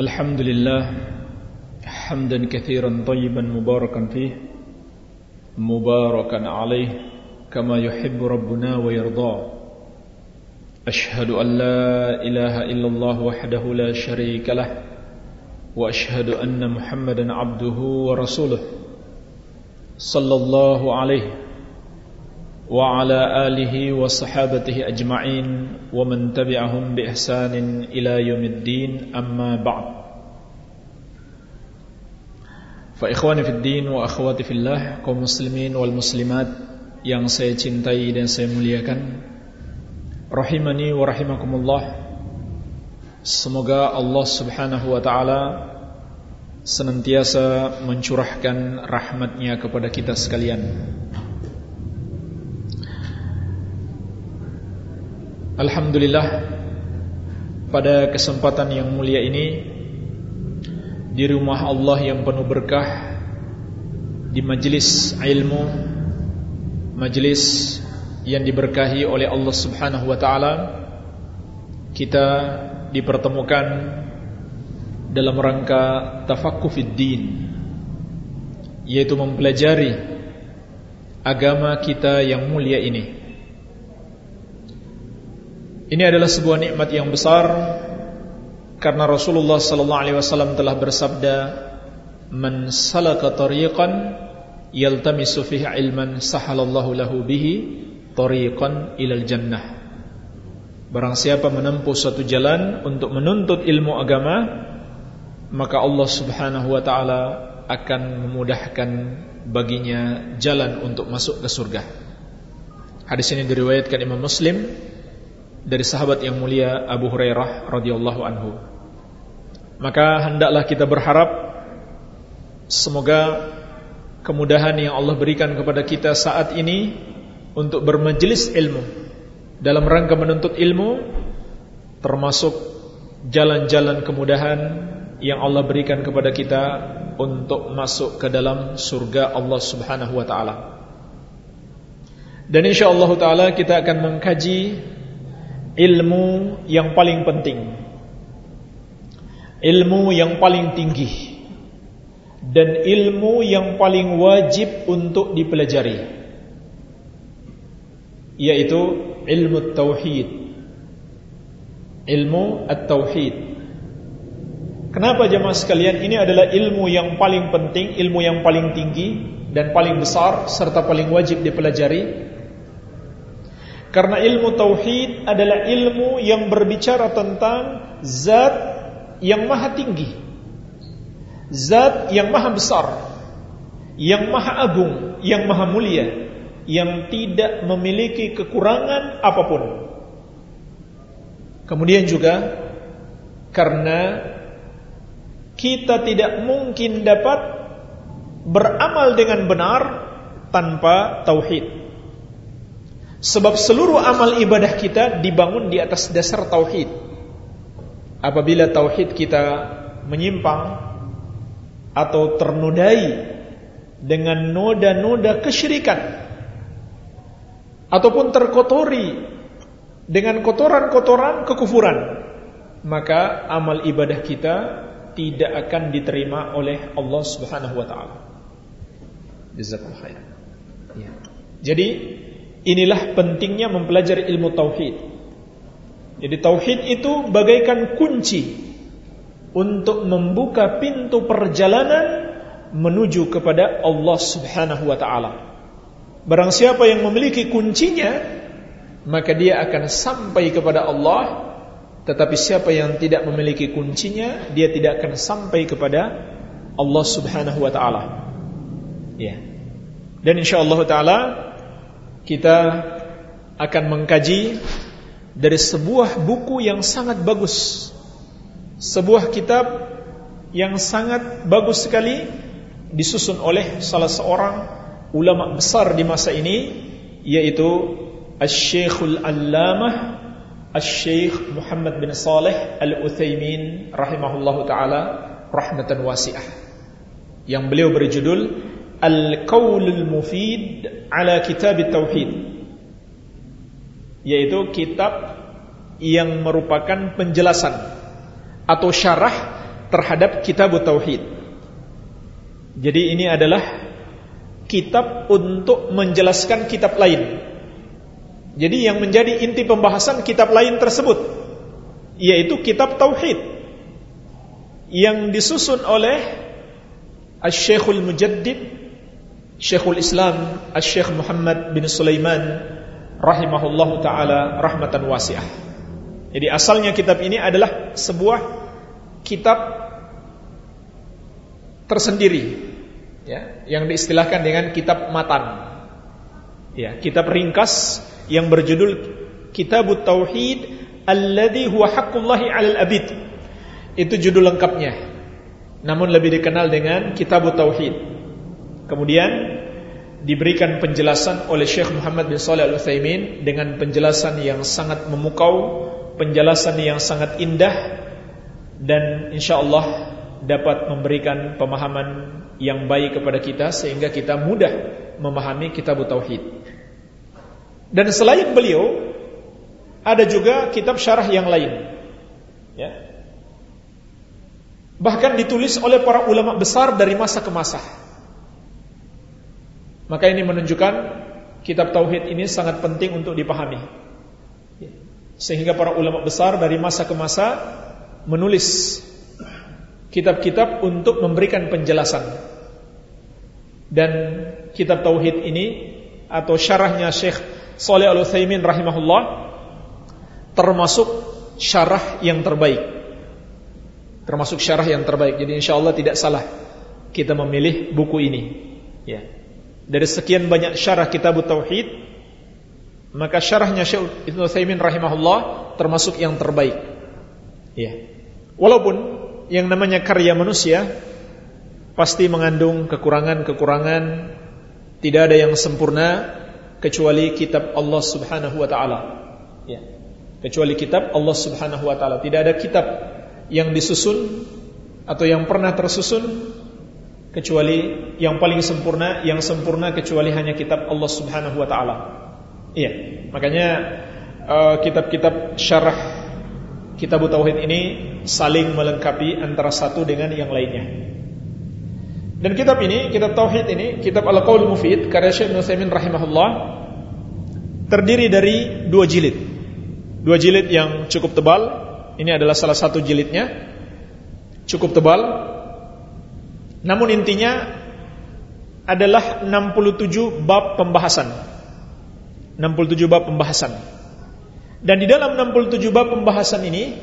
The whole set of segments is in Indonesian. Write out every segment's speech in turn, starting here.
الحمد لله حمدا كثيرا طيبا مباركا فيه مباركا عليه كما يحب ربنا ويرضى أشهد أن لا إله إلا الله وحده لا شريك له وأشهد أن محمدا عبده ورسوله صلى الله عليه وعلى آله وصحابته أجمعين ومن تبعهم بإحسان إلى يوم الدين أما بعد فإخواني في الدين وأخواتي في الله kaum muslimin wal muslimat yang saya cintai dan saya muliakan rahimani wa rahimakumullah semoga Allah Subhanahu wa taala senantiasa mencurahkan rahmatnya kepada kita sekalian Alhamdulillah pada kesempatan yang mulia ini di rumah Allah yang penuh berkah di majelis ilmu majelis yang diberkahi oleh Allah Subhanahu wa taala kita dipertemukan dalam rangka tafaqquh fid din yaitu mempelajari agama kita yang mulia ini ini adalah sebuah nikmat yang besar karena Rasulullah sallallahu alaihi wasallam telah bersabda, "Man salaka tariqan yaltamisu fihi ilman sahalallahu lahu bihi tariqan ilal jannah." Barang siapa menempuh suatu jalan untuk menuntut ilmu agama, maka Allah Subhanahu wa taala akan memudahkan baginya jalan untuk masuk ke surga. Hadis ini diriwayatkan Imam Muslim dari sahabat yang mulia Abu Hurairah radhiyallahu anhu. Maka hendaklah kita berharap semoga kemudahan yang Allah berikan kepada kita saat ini untuk bermajelis ilmu dalam rangka menuntut ilmu termasuk jalan-jalan kemudahan yang Allah berikan kepada kita untuk masuk ke dalam surga Allah Subhanahu wa taala. Dan insyaallah taala kita akan mengkaji ilmu yang paling penting. Ilmu yang paling tinggi. Dan ilmu yang paling wajib untuk dipelajari. Yaitu ilmu tauhid. Ilmu at-tauhid. Kenapa jemaah sekalian? Ini adalah ilmu yang paling penting ilmu yang paling tinggi dan paling besar serta paling wajib dipelajari karena ilmu tauhid adalah ilmu yang berbicara tentang zat yang maha tinggi. Zat yang maha besar, yang maha agung, yang maha mulia, yang tidak memiliki kekurangan apa pun. Kemudian juga karena kita tidak mungkin dapat beramal dengan benar tanpa tauhid. Sebab seluruh amal ibadah kita dibangun di atas dasar tauhid. Apabila tauhid kita menyimpang atau ternodai dengan noda-noda kesyirikan ataupun terkotori dengan kotoran-kotoran kekufuran, maka amal ibadah kita tidak akan diterima oleh Allah Subhanahu wa taala. Jazakallahu khair. Ya. Jadi Inilah pentingnya mempelajari ilmu tauhid. Jadi tauhid itu bagaikan kunci untuk membuka pintu perjalanan menuju kepada Allah Subhanahu wa taala. Barang siapa yang memiliki kuncinya, maka dia akan sampai kepada Allah. Tetapi siapa yang tidak memiliki kuncinya, dia tidak akan sampai kepada Allah Subhanahu wa taala. Ya. Dan insyaallah taala kita akan mengkaji dari sebuah buku yang sangat bagus. Sebuah kitab yang sangat bagus sekali disusun oleh salah seorang ulama besar di masa ini yaitu Asy-Syekhul Allamah Asy-Syeikh Muhammad bin Saleh Al-Utsaimin rahimahullahu taala rahmatan wasi'ah. Yang beliau berjudul Al-Qaulul Mufid ala Kitab Tauhid yaitu kitab yang merupakan penjelasan atau syarah terhadap kitab tauhid. Jadi ini adalah kitab untuk menjelaskan kitab lain. Jadi yang menjadi inti pembahasan kitab lain tersebut yaitu kitab tauhid yang disusun oleh Asy-Syekhul Mujaddid Syekhul Islam Asy-Syekh Muhammad bin Sulaiman rahimahullahu taala rahmatan wasiah. Jadi asalnya kitab ini adalah sebuah kitab tersendiri ya, yang diistilahkan dengan kitab matan. Ya, kitab ringkas yang berjudul Kitabut Tauhid alladhi huwa haqqullahi 'alal abid. Itu judul lengkapnya. Namun lebih dikenal dengan Kitabut Tauhid. Kemudian diberikan penjelasan oleh Syekh Muhammad bin Shalih Al-Utsaimin dengan penjelasan yang sangat memukau, penjelasan yang sangat indah dan insyaallah dapat memberikan pemahaman yang baik kepada kita sehingga kita mudah memahami kitab tauhid. Dan selain beliau ada juga kitab syarah yang lain. Ya. Bahkan ditulis oleh para ulama besar dari masa ke masa. Maka ini menunjukkan kitab tauhid ini sangat penting untuk dipahami. Sehingga para ulama besar dari masa ke masa menulis kitab-kitab untuk memberikan penjelasan. Dan kitab tauhid ini atau syarahnya Syekh Saleh Al-Utsaimin rahimahullah termasuk syarah yang terbaik. Termasuk syarah yang terbaik. Jadi insyaallah tidak salah kita memilih buku ini. Ya. Dari sekian banyak syarah kitab tauhid, maka syarahnya Syekh Ibnu Utsaimin rahimahullah termasuk yang terbaik. Ya. Walaupun yang namanya karya manusia pasti mengandung kekurangan-kekurangan, tidak ada yang sempurna kecuali kitab Allah Subhanahu wa taala. Ya. Kecuali kitab Allah Subhanahu wa taala. Tidak ada kitab yang disusun atau yang pernah tersusun kecuali yang paling sempurna, yang sempurna kecuali hanya kitab Allah Subhanahu wa taala. Iya. Makanya uh, kitab-kitab syarah kitab tauhid ini saling melengkapi antara satu dengan yang lainnya. Dan kitab ini, kitab tauhid ini, kitab Al-Qaul Mufid karya Syekh Nutsaimin rahimahullah terdiri dari dua jilid. Dua jilid yang cukup tebal. Ini adalah salah satu jilidnya. Cukup tebal. Namun intinya adalah 67 bab pembahasan. 67 bab pembahasan. Dan di dalam 67 bab pembahasan ini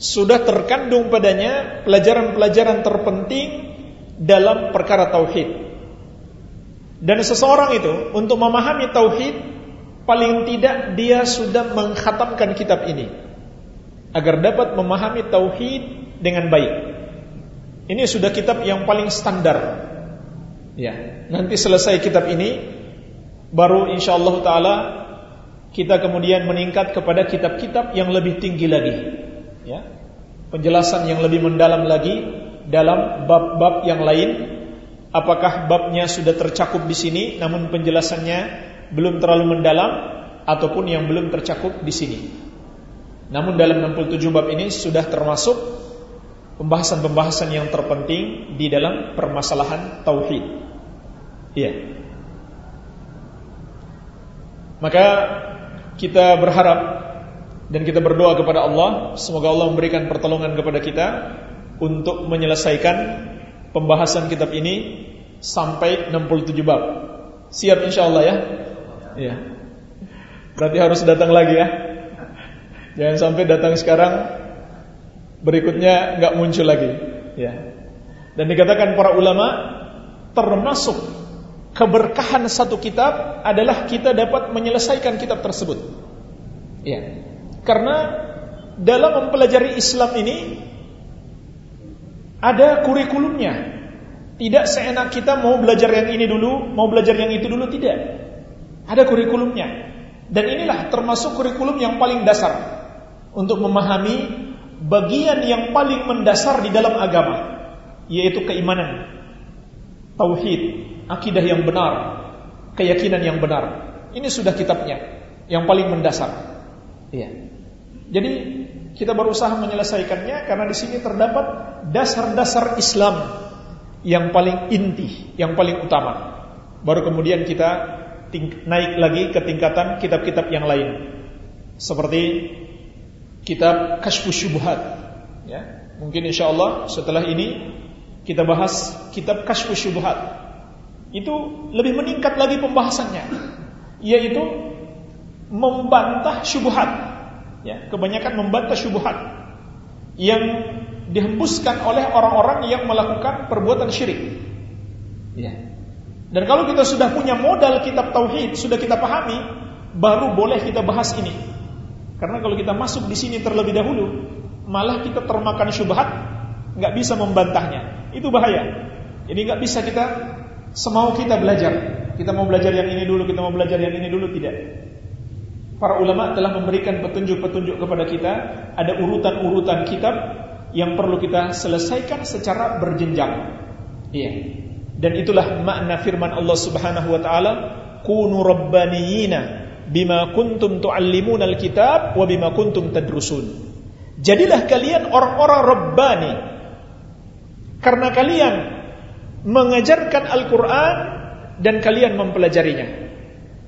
sudah terkandung padanya pelajaran-pelajaran terpenting dalam perkara tauhid. Dan seseorang itu untuk memahami tauhid paling tidak dia sudah mengkhatamkan kitab ini agar dapat memahami tauhid dengan baik. Ini sudah kitab yang paling standar. Ya, nanti selesai kitab ini baru insyaallah taala kita kemudian meningkat kepada kitab-kitab yang lebih tinggi lagi. Ya penjelasan yang lebih mendalam lagi dalam bab-bab yang lain. Apakah babnya sudah tercakup di sini namun penjelasannya belum terlalu mendalam ataupun yang belum tercakup di sini. Namun dalam 67 bab ini sudah termasuk pembahasan-pembahasan yang terpenting di dalam permasalahan tauhid iya maka kita berharap dan kita berdoa kepada Allah semoga Allah memberikan pertolongan kepada kita untuk menyelesaikan pembahasan kitab ini sampai 67 bab. Siap insyaallah ya? Iya. Berarti harus datang lagi ya. Jangan sampai datang sekarang berikutnya nggak muncul lagi. Ya. Dan dikatakan para ulama termasuk keberkahan satu kitab adalah kita dapat menyelesaikan kitab tersebut. Ya. Karena dalam mempelajari Islam ini ada kurikulumnya. Tidak seenak kita mau belajar yang ini dulu, mau belajar yang itu dulu tidak. Ada kurikulumnya. Dan inilah termasuk kurikulum yang paling dasar untuk memahami bagian yang paling mendasar di dalam agama, yaitu keimanan, tauhid, akidah yang benar, keyakinan yang benar. Ini sudah kitabnya yang paling mendasar. Iya. Jadi Kita berusaha menyelesaikannya karena di sini terdapat dasar-dasar Islam yang paling inti, yang paling utama. Baru kemudian kita naik lagi ke tingkatan kitab-kitab yang lain. Seperti kitab Kashfus Syubhat. Ya, mungkin insya Allah setelah ini kita bahas kitab Kashfus Syubhat. Itu lebih meningkat lagi pembahasannya, yaitu membantah syubhat. Ya, kebanyakan membantah syubhat yang dihembuskan oleh orang-orang yang melakukan perbuatan syirik. Ya. Dan kalau kita sudah punya modal kitab tauhid, sudah kita pahami, baru boleh kita bahas ini. Karena kalau kita masuk di sini terlebih dahulu, malah kita termakan syubhat, nggak bisa membantahnya. Itu bahaya. Jadi nggak bisa kita semau kita belajar. Kita mau belajar yang ini dulu, kita mau belajar yang ini dulu tidak. Para ulama telah memberikan petunjuk-petunjuk kepada kita, ada urutan-urutan kitab yang perlu kita selesaikan secara berjenjang. Iya. Dan itulah makna firman Allah Subhanahu wa taala, "Kunu rabbaniyina bima kuntum tuallimuna alkitab wa bima kuntum tadrusun." Jadilah kalian orang-orang rabbani karena kalian mengajarkan Al-Qur'an dan kalian mempelajarinya.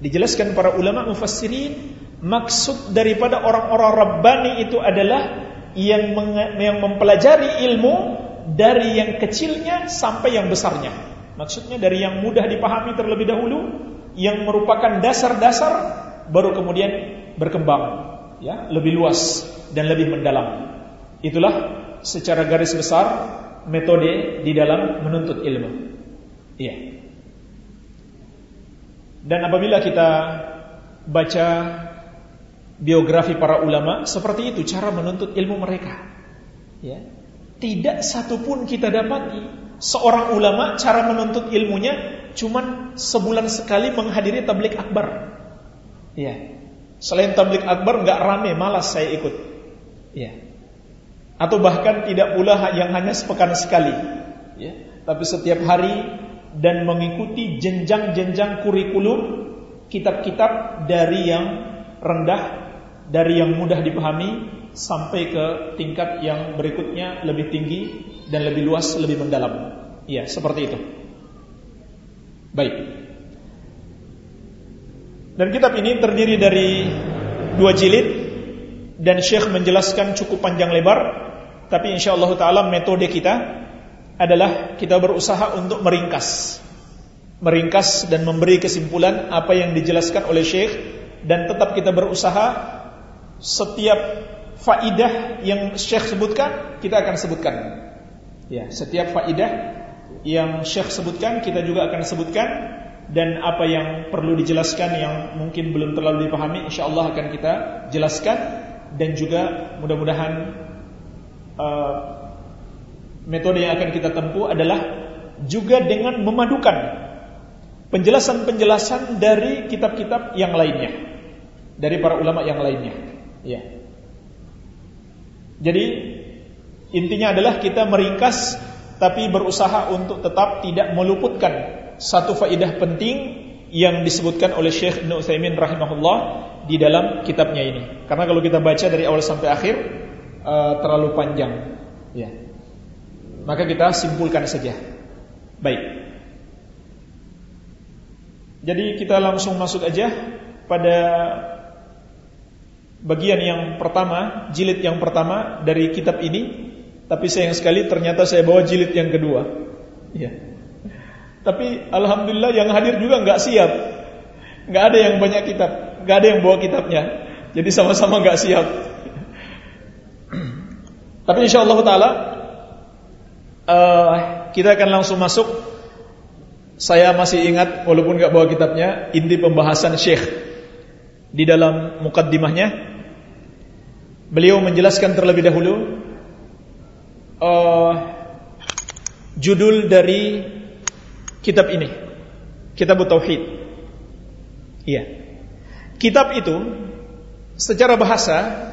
Dijelaskan para ulama mufassirin, maksud daripada orang-orang rabbani itu adalah yang yang mempelajari ilmu dari yang kecilnya sampai yang besarnya. Maksudnya dari yang mudah dipahami terlebih dahulu, yang merupakan dasar-dasar, baru kemudian berkembang, ya, lebih luas dan lebih mendalam. Itulah secara garis besar metode di dalam menuntut ilmu. Iya. Dan apabila kita baca biografi para ulama seperti itu cara menuntut ilmu mereka. Ya. Tidak satupun kita dapati seorang ulama cara menuntut ilmunya cuman sebulan sekali menghadiri tablik akbar. Ya. Selain tablik akbar nggak rame, malas saya ikut. Ya. Atau bahkan tidak pula yang hanya sepekan sekali. Ya. Tapi setiap hari dan mengikuti jenjang-jenjang kurikulum kitab-kitab dari yang rendah dari yang mudah dipahami sampai ke tingkat yang berikutnya lebih tinggi dan lebih luas, lebih mendalam. Iya, seperti itu. Baik. Dan kitab ini terdiri dari dua jilid dan Syekh menjelaskan cukup panjang lebar, tapi insya Allah taala metode kita adalah kita berusaha untuk meringkas. Meringkas dan memberi kesimpulan apa yang dijelaskan oleh Syekh dan tetap kita berusaha setiap faidah yang Syekh sebutkan kita akan sebutkan. Ya, setiap faidah yang Syekh sebutkan kita juga akan sebutkan dan apa yang perlu dijelaskan yang mungkin belum terlalu dipahami insyaallah akan kita jelaskan dan juga mudah-mudahan uh, metode yang akan kita tempuh adalah juga dengan memadukan penjelasan-penjelasan dari kitab-kitab yang lainnya dari para ulama yang lainnya. Ya. Jadi intinya adalah kita meringkas tapi berusaha untuk tetap tidak meluputkan satu faidah penting yang disebutkan oleh Syekh Ibnu Utsaimin rahimahullah di dalam kitabnya ini. Karena kalau kita baca dari awal sampai akhir uh, terlalu panjang. Ya. Maka kita simpulkan saja. Baik. Jadi kita langsung masuk aja pada bagian yang pertama, jilid yang pertama dari kitab ini, tapi sayang sekali ternyata saya bawa jilid yang kedua. Ya. Tapi alhamdulillah yang hadir juga nggak siap, nggak ada yang banyak kitab, nggak ada yang bawa kitabnya, jadi sama-sama nggak siap. tapi insya Allah taala uh, kita akan langsung masuk. Saya masih ingat walaupun nggak bawa kitabnya inti pembahasan Syekh di dalam mukaddimahnya Beliau menjelaskan terlebih dahulu uh, judul dari kitab ini, Kitab Tauhid. Iya. Kitab itu secara bahasa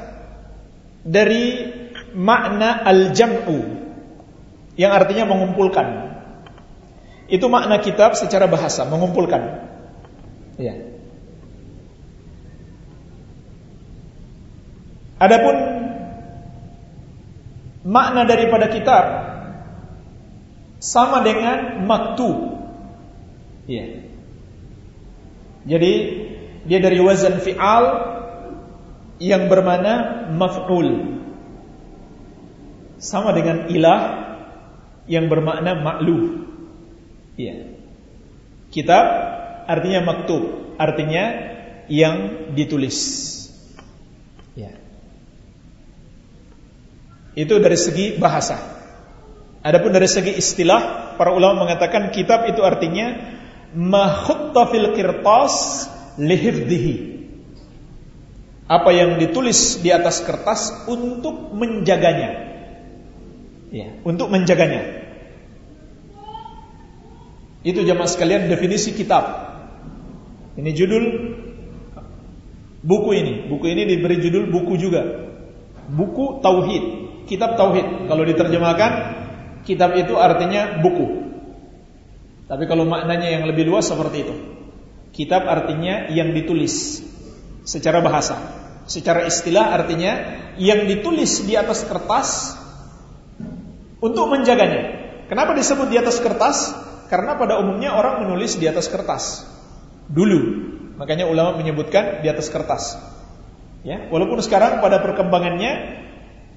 dari makna al-jam'u yang artinya mengumpulkan. Itu makna kitab secara bahasa, mengumpulkan. Iya. Adapun makna daripada kitab sama dengan maktub. Iya. Jadi dia dari wazan fi'al yang bermana maf'ul. Sama dengan ilah yang bermakna makluh. Iya. Kitab artinya maktub, artinya yang ditulis. Ya. Itu dari segi bahasa. Adapun dari segi istilah, para ulama mengatakan kitab itu artinya makhutta fil kirtas lihifdihi. Apa yang ditulis di atas kertas untuk menjaganya. Ya, untuk menjaganya. Itu jamaah sekalian definisi kitab. Ini judul buku ini. Buku ini diberi judul buku juga. Buku tauhid, kitab tauhid. Kalau diterjemahkan, kitab itu artinya buku. Tapi kalau maknanya yang lebih luas seperti itu. Kitab artinya yang ditulis secara bahasa. Secara istilah artinya yang ditulis di atas kertas untuk menjaganya. Kenapa disebut di atas kertas? Karena pada umumnya orang menulis di atas kertas. Dulu. Makanya ulama menyebutkan di atas kertas. Ya, walaupun sekarang pada perkembangannya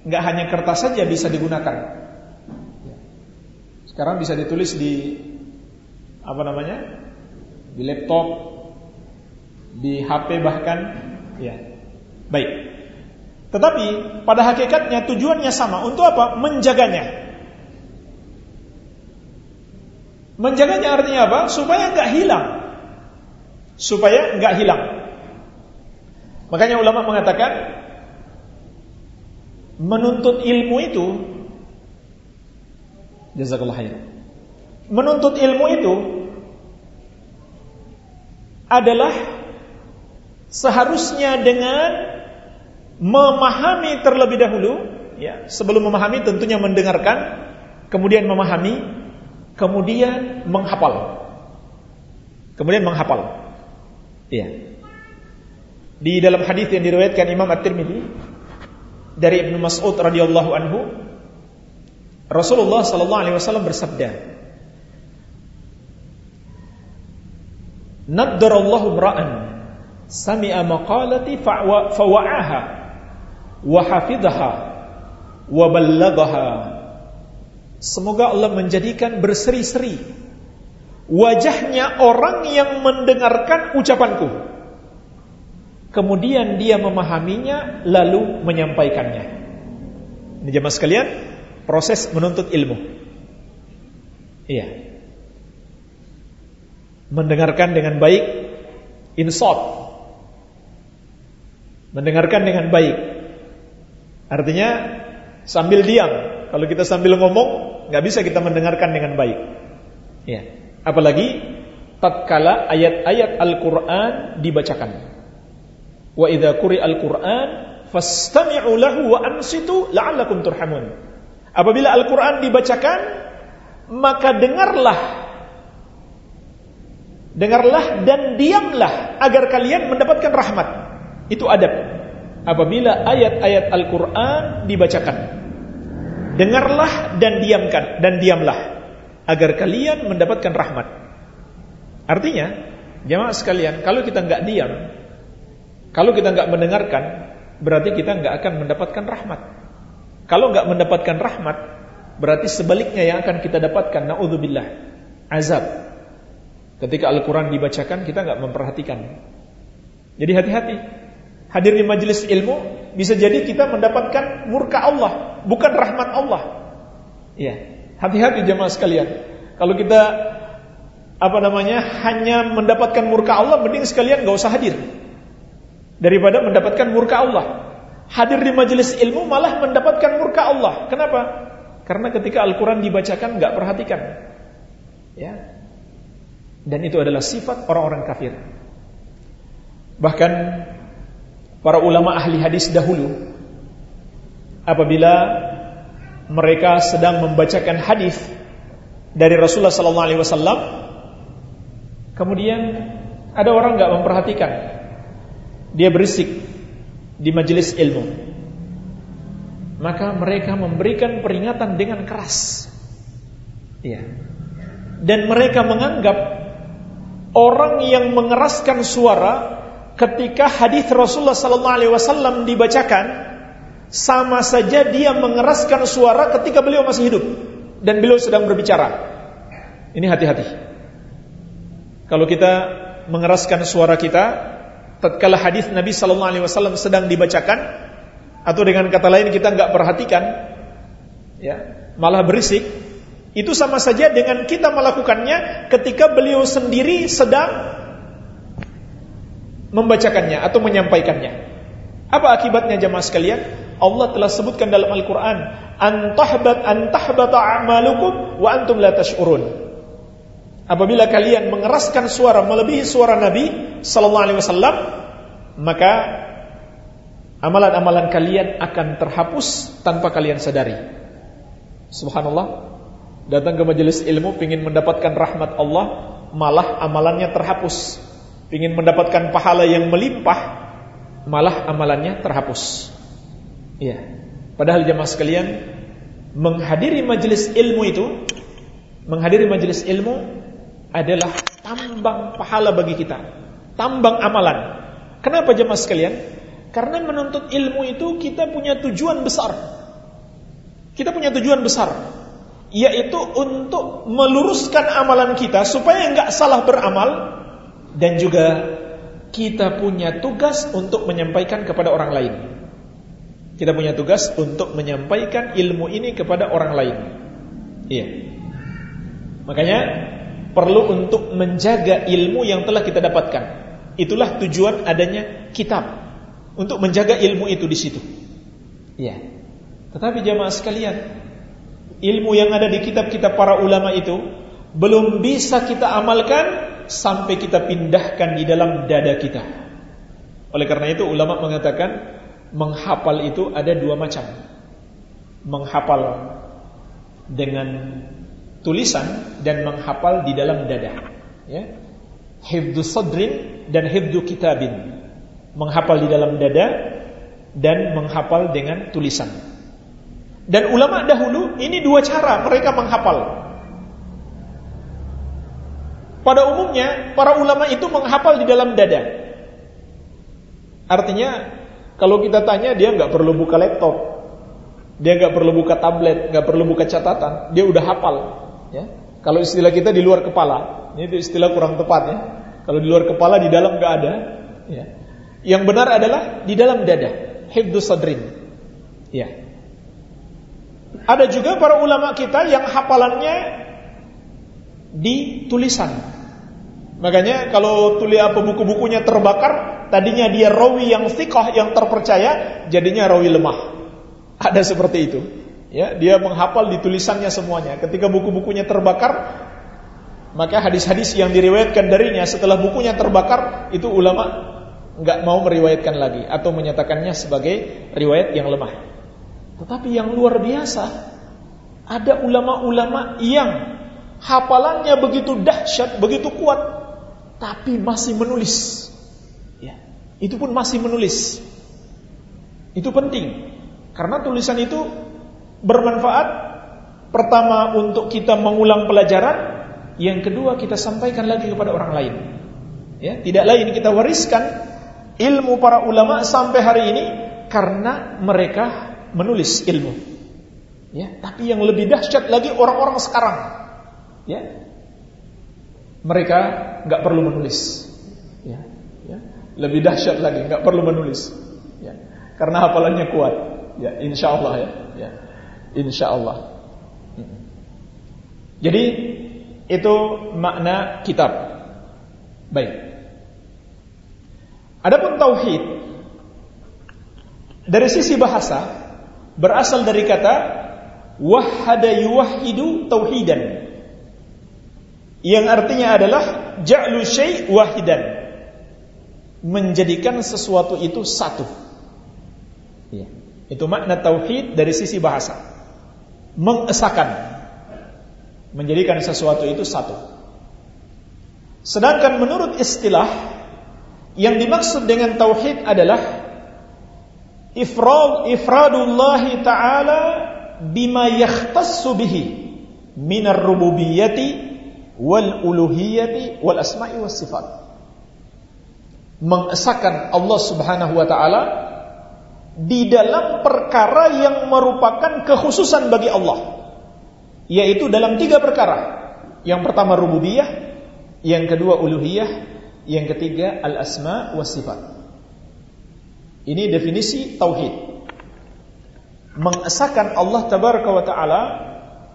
nggak hanya kertas saja bisa digunakan. Ya. Sekarang bisa ditulis di apa namanya? Di laptop, di HP bahkan, ya. Baik. Tetapi pada hakikatnya tujuannya sama. Untuk apa? Menjaganya. Menjaganya artinya apa? Supaya nggak hilang. Supaya nggak hilang. Makanya ulama mengatakan menuntut ilmu itu jazakallah khair. Menuntut ilmu itu adalah seharusnya dengan memahami terlebih dahulu ya sebelum memahami tentunya mendengarkan kemudian memahami kemudian menghafal. Kemudian menghafal. Iya. Di dalam hadis yang diriwayatkan Imam At-Tirmidzi dari Ibnu Mas'ud radhiyallahu anhu, Rasulullah sallallahu alaihi wasallam bersabda, "Naddarallahu ra'an sami'a maqalati fawa'aha wa hafidhaha Semoga Allah menjadikan berseri-seri wajahnya orang yang mendengarkan ucapanku. Kemudian dia memahaminya lalu menyampaikannya. Ini jemaah sekalian, proses menuntut ilmu. Iya. Mendengarkan dengan baik, insot. Mendengarkan dengan baik. Artinya sambil diam. Kalau kita sambil ngomong, nggak bisa kita mendengarkan dengan baik. Ya. Apalagi tatkala ayat-ayat Al-Qur'an dibacakan. Wa idza quri'al Qur'an fastami'u lahu wa ansitu la'allakum turhamun. Apabila Al-Qur'an dibacakan, maka dengarlah dengarlah dan diamlah agar kalian mendapatkan rahmat. Itu adab. Apabila ayat-ayat Al-Qur'an dibacakan, dengarlah dan diamkan dan diamlah agar kalian mendapatkan rahmat. Artinya, jemaah sekalian, kalau kita nggak diam, kalau kita nggak mendengarkan, berarti kita nggak akan mendapatkan rahmat. Kalau nggak mendapatkan rahmat, berarti sebaliknya yang akan kita dapatkan, naudzubillah, azab. Ketika Al-Quran dibacakan, kita nggak memperhatikan. Jadi hati-hati. Hadir di majelis ilmu bisa jadi kita mendapatkan murka Allah, bukan rahmat Allah. Iya. Hati-hati jemaah sekalian. Kalau kita apa namanya hanya mendapatkan murka Allah, mending sekalian gak usah hadir daripada mendapatkan murka Allah. Hadir di majelis ilmu malah mendapatkan murka Allah. Kenapa? Karena ketika Al-Quran dibacakan gak perhatikan. Ya. Dan itu adalah sifat orang-orang kafir. Bahkan para ulama ahli hadis dahulu apabila mereka sedang membacakan hadis dari Rasulullah sallallahu alaihi wasallam kemudian ada orang nggak memperhatikan dia berisik di majelis ilmu maka mereka memberikan peringatan dengan keras. Ya. Dan mereka menganggap orang yang mengeraskan suara ketika hadis Rasulullah sallallahu alaihi wasallam dibacakan sama saja dia mengeraskan suara ketika beliau masih hidup dan beliau sedang berbicara. Ini hati-hati. Kalau kita mengeraskan suara kita tatkala hadis Nabi sallallahu alaihi wasallam sedang dibacakan atau dengan kata lain kita nggak perhatikan ya, malah berisik, itu sama saja dengan kita melakukannya ketika beliau sendiri sedang membacakannya atau menyampaikannya. Apa akibatnya jemaah sekalian? Allah telah sebutkan dalam Al-Qur'an, "Antahbat antahbata a'malukum wa antum la tash'urun." Apabila kalian mengeraskan suara melebihi suara Nabi sallallahu alaihi wasallam, maka amalan-amalan kalian akan terhapus tanpa kalian sadari. Subhanallah. Datang ke majelis ilmu ingin mendapatkan rahmat Allah, malah amalannya terhapus ingin mendapatkan pahala yang melimpah, malah amalannya terhapus. Iya. Padahal jemaah sekalian, menghadiri majelis ilmu itu, menghadiri majelis ilmu adalah tambang pahala bagi kita, tambang amalan. Kenapa jemaah sekalian? Karena menuntut ilmu itu kita punya tujuan besar. Kita punya tujuan besar, yaitu untuk meluruskan amalan kita supaya nggak salah beramal dan juga kita punya tugas untuk menyampaikan kepada orang lain. Kita punya tugas untuk menyampaikan ilmu ini kepada orang lain. Iya. Makanya perlu untuk menjaga ilmu yang telah kita dapatkan. Itulah tujuan adanya kitab untuk menjaga ilmu itu di situ. Iya. Tetapi jamaah sekalian, ilmu yang ada di kitab-kitab para ulama itu belum bisa kita amalkan sampai kita pindahkan di dalam dada kita. Oleh karena itu ulama mengatakan menghafal itu ada dua macam. Menghafal dengan tulisan dan menghafal di dalam dada. Ya. Hifdzu sadrin dan hifdzu kitabin. Menghafal di dalam dada dan menghafal dengan tulisan. Dan ulama dahulu ini dua cara mereka menghafal. Pada umumnya para ulama itu menghafal di dalam dada. Artinya kalau kita tanya dia nggak perlu buka laptop, dia nggak perlu buka tablet, nggak perlu buka catatan, dia udah hafal. Ya. Kalau istilah kita di luar kepala, ini itu istilah kurang tepat ya. Kalau di luar kepala di dalam nggak ada. Ya. Yang benar adalah di dalam dada, hifdzus sadrin. Ya. Ada juga para ulama kita yang hafalannya di tulisan. Makanya kalau tulis apa buku-bukunya terbakar, tadinya dia rawi yang sikoh yang terpercaya, jadinya rawi lemah. Ada seperti itu. Ya, dia menghafal di tulisannya semuanya. Ketika buku-bukunya terbakar, maka hadis-hadis yang diriwayatkan darinya setelah bukunya terbakar itu ulama nggak mau meriwayatkan lagi atau menyatakannya sebagai riwayat yang lemah. Tetapi yang luar biasa, ada ulama-ulama yang hafalannya begitu dahsyat, begitu kuat, tapi masih menulis. Ya, itu pun masih menulis. Itu penting. Karena tulisan itu bermanfaat pertama untuk kita mengulang pelajaran, yang kedua kita sampaikan lagi kepada orang lain. Ya, tidak lain kita wariskan ilmu para ulama sampai hari ini karena mereka menulis ilmu. Ya, tapi yang lebih dahsyat lagi orang-orang sekarang. Ya. Mereka nggak perlu menulis. Ya, ya. lebih dahsyat lagi nggak perlu menulis. Ya. karena hafalannya kuat. Ya insya Allah ya, ya. insya Allah jadi itu makna kitab. Baik. Adapun tauhid dari sisi bahasa berasal dari kata wahada yuwahidu tauhidan yang artinya adalah ja'lu syai' wahidan. Menjadikan sesuatu itu satu. Ya. Itu makna tauhid dari sisi bahasa. Mengesahkan. Menjadikan sesuatu itu satu. Sedangkan menurut istilah yang dimaksud dengan tauhid adalah ifrad ifradullah taala bima yakhtassu bihi min ar-rububiyyati wal uluhiyyati wal asma'i was sifat. Mengesahkan Allah Subhanahu wa taala di dalam perkara yang merupakan kekhususan bagi Allah yaitu dalam tiga perkara. Yang pertama rububiyah yang kedua uluhiyah yang ketiga al-asma was sifat ini definisi tauhid mengesahkan Allah tabaraka wa taala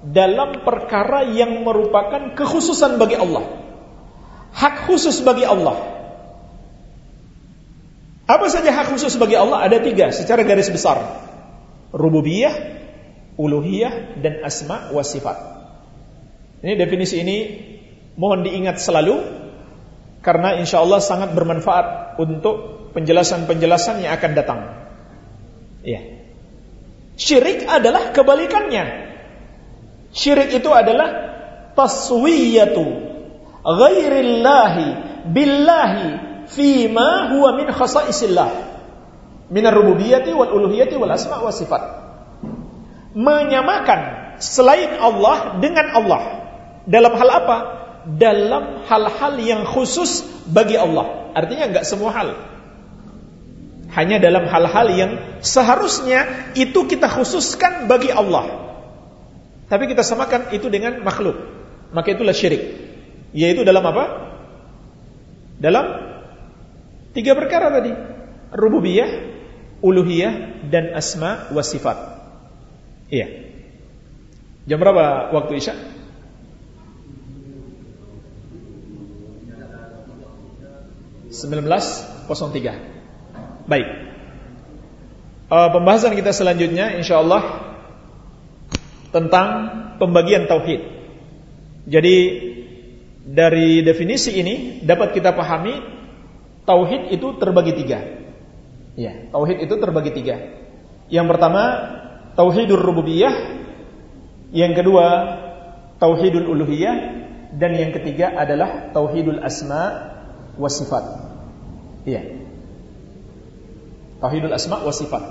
dalam perkara yang merupakan kekhususan bagi Allah hak khusus bagi Allah apa saja hak khusus bagi Allah? Ada tiga secara garis besar. Rububiyah, uluhiyah, dan asma wa sifat. Ini definisi ini mohon diingat selalu karena insya Allah sangat bermanfaat untuk penjelasan-penjelasan yang akan datang. Ya. Syirik adalah kebalikannya. Syirik itu adalah taswiyatu ghairillahi billahi fima huwa min khasaisillah min ar-rububiyyati wal uluhiyyati wal asma wa sifat menyamakan selain Allah dengan Allah dalam hal apa dalam hal-hal yang khusus bagi Allah artinya enggak semua hal hanya dalam hal-hal yang seharusnya itu kita khususkan bagi Allah tapi kita samakan itu dengan makhluk maka itulah syirik yaitu dalam apa dalam Tiga perkara tadi. Rububiyah, uluhiyah, dan asma wa sifat. Iya. Jam berapa waktu Isya? tiga. Baik. Uh, pembahasan kita selanjutnya insyaallah tentang pembagian tauhid. Jadi dari definisi ini dapat kita pahami tauhid itu terbagi tiga. Ya, tauhid itu terbagi tiga. Yang pertama tauhidur rububiyah, yang kedua tauhidul uluhiyah, dan yang ketiga adalah tauhidul asma wa sifat. Iya. Tauhidul asma wa sifat.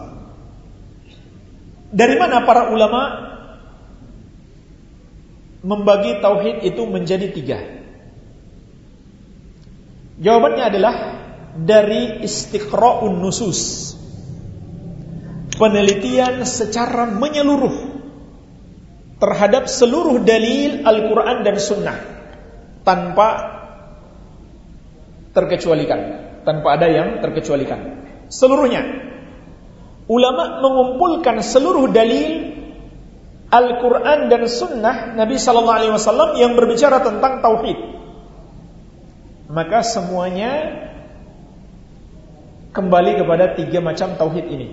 Dari mana para ulama membagi tauhid itu menjadi tiga? Jawabannya adalah dari istiqra'un nusus. Penelitian secara menyeluruh terhadap seluruh dalil Al-Quran dan Sunnah tanpa terkecualikan, tanpa ada yang terkecualikan. Seluruhnya, ulama mengumpulkan seluruh dalil Al-Quran dan Sunnah Nabi Sallallahu Alaihi Wasallam yang berbicara tentang tauhid. Maka semuanya kembali kepada tiga macam tauhid ini.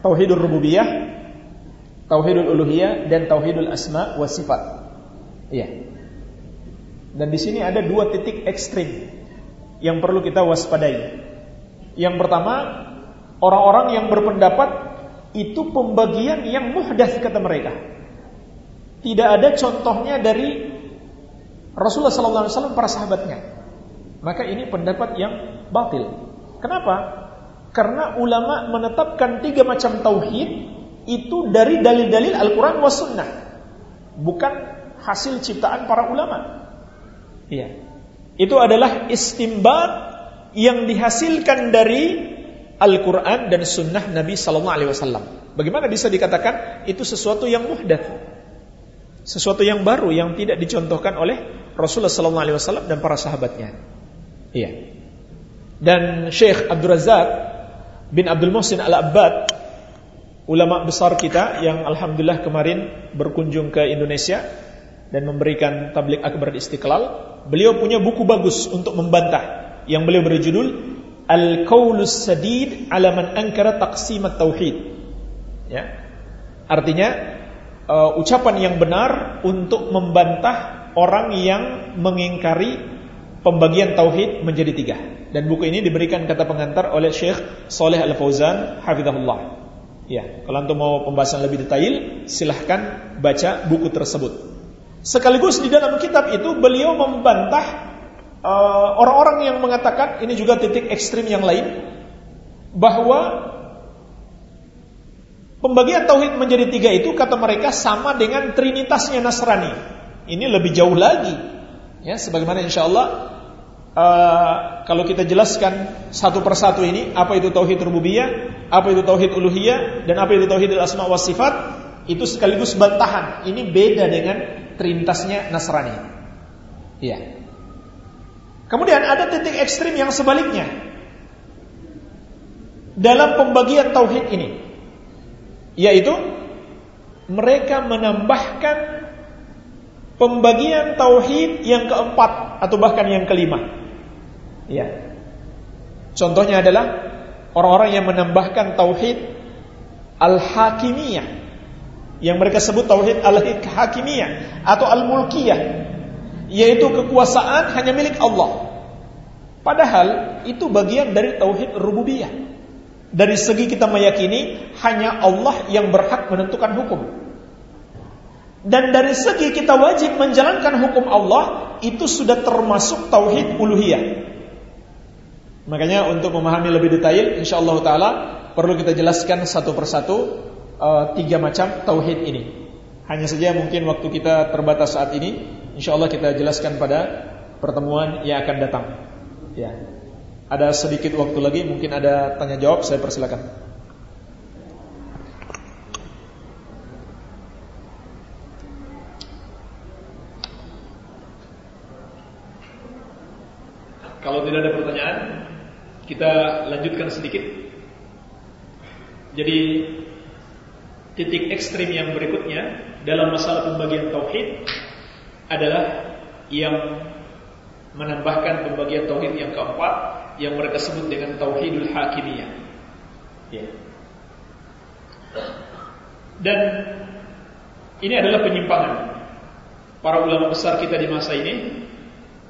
Tauhidul rububiyah, tauhidul uluhiyah dan tauhidul asma wa sifat. Iya. Dan di sini ada dua titik ekstrim yang perlu kita waspadai. Yang pertama, orang-orang yang berpendapat itu pembagian yang muhdas kata mereka. Tidak ada contohnya dari Rasulullah SAW para sahabatnya. Maka ini pendapat yang batil. Kenapa? Karena ulama menetapkan tiga macam tauhid itu dari dalil-dalil Al-Quran was sunnah. Bukan hasil ciptaan para ulama. Iya. Itu adalah istimbat yang dihasilkan dari Al-Quran dan Sunnah Nabi Sallallahu Alaihi Wasallam. Bagaimana bisa dikatakan itu sesuatu yang muhdats, sesuatu yang baru yang tidak dicontohkan oleh Rasulullah Sallallahu Alaihi Wasallam dan para sahabatnya. Iya. Dan Syekh Abdul Razak bin Abdul Muhsin Al-Abbad ulama besar kita yang alhamdulillah kemarin berkunjung ke Indonesia dan memberikan tablik akbar di Istiqlal, beliau punya buku bagus untuk membantah yang beliau berjudul Al-Qaulus Sadid ala man ankara tauhid Ya. Artinya uh, ucapan yang benar untuk membantah orang yang mengingkari pembagian tauhid menjadi tiga. Dan buku ini diberikan kata pengantar oleh Syekh Soleh Al Fauzan Hafizahullah. Ya, kalau antum mau pembahasan lebih detail, silahkan baca buku tersebut. Sekaligus di dalam kitab itu beliau membantah uh, orang-orang yang mengatakan ini juga titik ekstrim yang lain bahwa Pembagian tauhid menjadi tiga itu kata mereka sama dengan trinitasnya Nasrani. Ini lebih jauh lagi. Ya, sebagaimana insya Allah uh, kalau kita jelaskan satu persatu ini apa itu tauhid rububiyah, apa itu tauhid uluhiyah, dan apa itu tauhid asma wa sifat, itu sekaligus bantahan. Ini beda dengan trinitasnya Nasrani. Iya. Kemudian ada titik ekstrim yang sebaliknya dalam pembagian tauhid ini yaitu mereka menambahkan pembagian tauhid yang keempat atau bahkan yang kelima. Ya. Contohnya adalah orang-orang yang menambahkan tauhid al-hakimiyah yang mereka sebut tauhid al-hakimiyah atau al-mulkiyah yaitu kekuasaan hanya milik Allah. Padahal itu bagian dari tauhid rububiyah. Dari segi kita meyakini hanya Allah yang berhak menentukan hukum. Dan dari segi kita wajib menjalankan hukum Allah itu sudah termasuk tauhid uluhiyah. Makanya untuk memahami lebih detail, insyaallah taala perlu kita jelaskan satu persatu uh, tiga macam tauhid ini. Hanya saja mungkin waktu kita terbatas saat ini, insyaallah kita jelaskan pada pertemuan yang akan datang. Ya. Ada sedikit waktu lagi, mungkin ada tanya jawab, saya persilakan. Kalau tidak ada pertanyaan, kita lanjutkan sedikit. Jadi titik ekstrim yang berikutnya dalam masalah pembagian tauhid adalah yang menambahkan pembagian tauhid yang keempat yang mereka sebut dengan tauhidul hakimiyah. Ya. Dan ini adalah penyimpangan para ulama besar kita di masa ini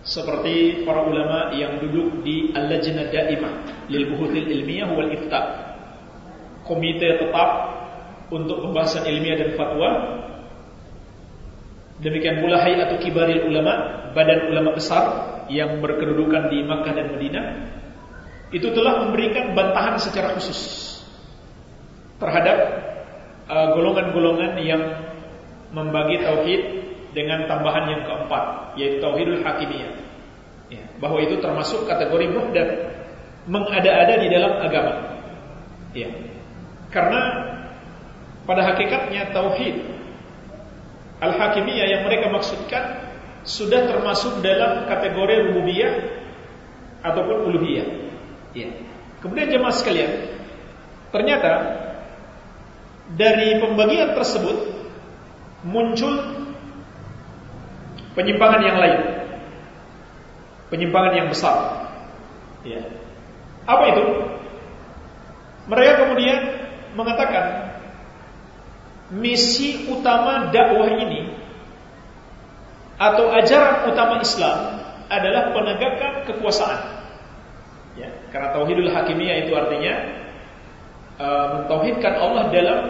seperti para ulama yang duduk di Al-Lajnah Daimah lil Buhuthil Ilmiyah wal Ifta. Komite tetap untuk pembahasan ilmiah dan fatwa. Demikian pula Hay'atu Kibaril Ulama, badan ulama besar yang berkedudukan di Makkah dan Madinah itu telah memberikan bantahan secara khusus terhadap uh, golongan-golongan uh, yang membagi tauhid dengan tambahan yang keempat yaitu tauhidul hakimiyah. Ya, bahwa itu termasuk kategori muhdats mengada-ada di dalam agama. Ya. Karena pada hakikatnya tauhid al-hakimiyah yang mereka maksudkan sudah termasuk dalam kategori rububiyah ataupun uluhiyah. Ya. Kemudian jemaah sekalian, ternyata dari pembagian tersebut muncul penyimpangan yang lain. Penyimpangan yang besar. Ya. Apa itu? Mereka kemudian mengatakan misi utama dakwah ini atau ajaran utama Islam adalah penegakan kekuasaan. Ya, karena tauhidul hakimiyah itu artinya uh, mentauhidkan Allah dalam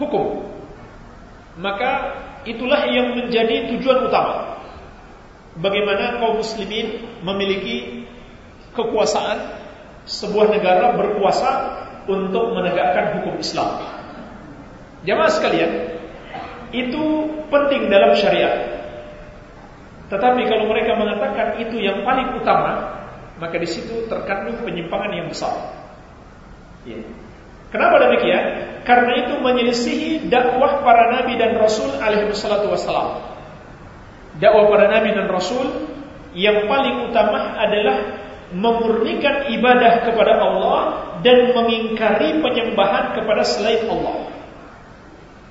hukum. Maka itulah yang menjadi tujuan utama. Bagaimana kaum muslimin memiliki kekuasaan sebuah negara berkuasa untuk menegakkan hukum Islam. Jamaah sekalian, itu penting dalam syariat. Tetapi kalau mereka mengatakan itu yang paling utama, maka di situ terkandung penyimpangan yang besar. Ya. Kenapa demikian? Karena itu menyelisihi dakwah para nabi dan rasul alaihi wassalatu wassalam. Dakwah para nabi dan rasul yang paling utama adalah memurnikan ibadah kepada Allah dan mengingkari penyembahan kepada selain Allah.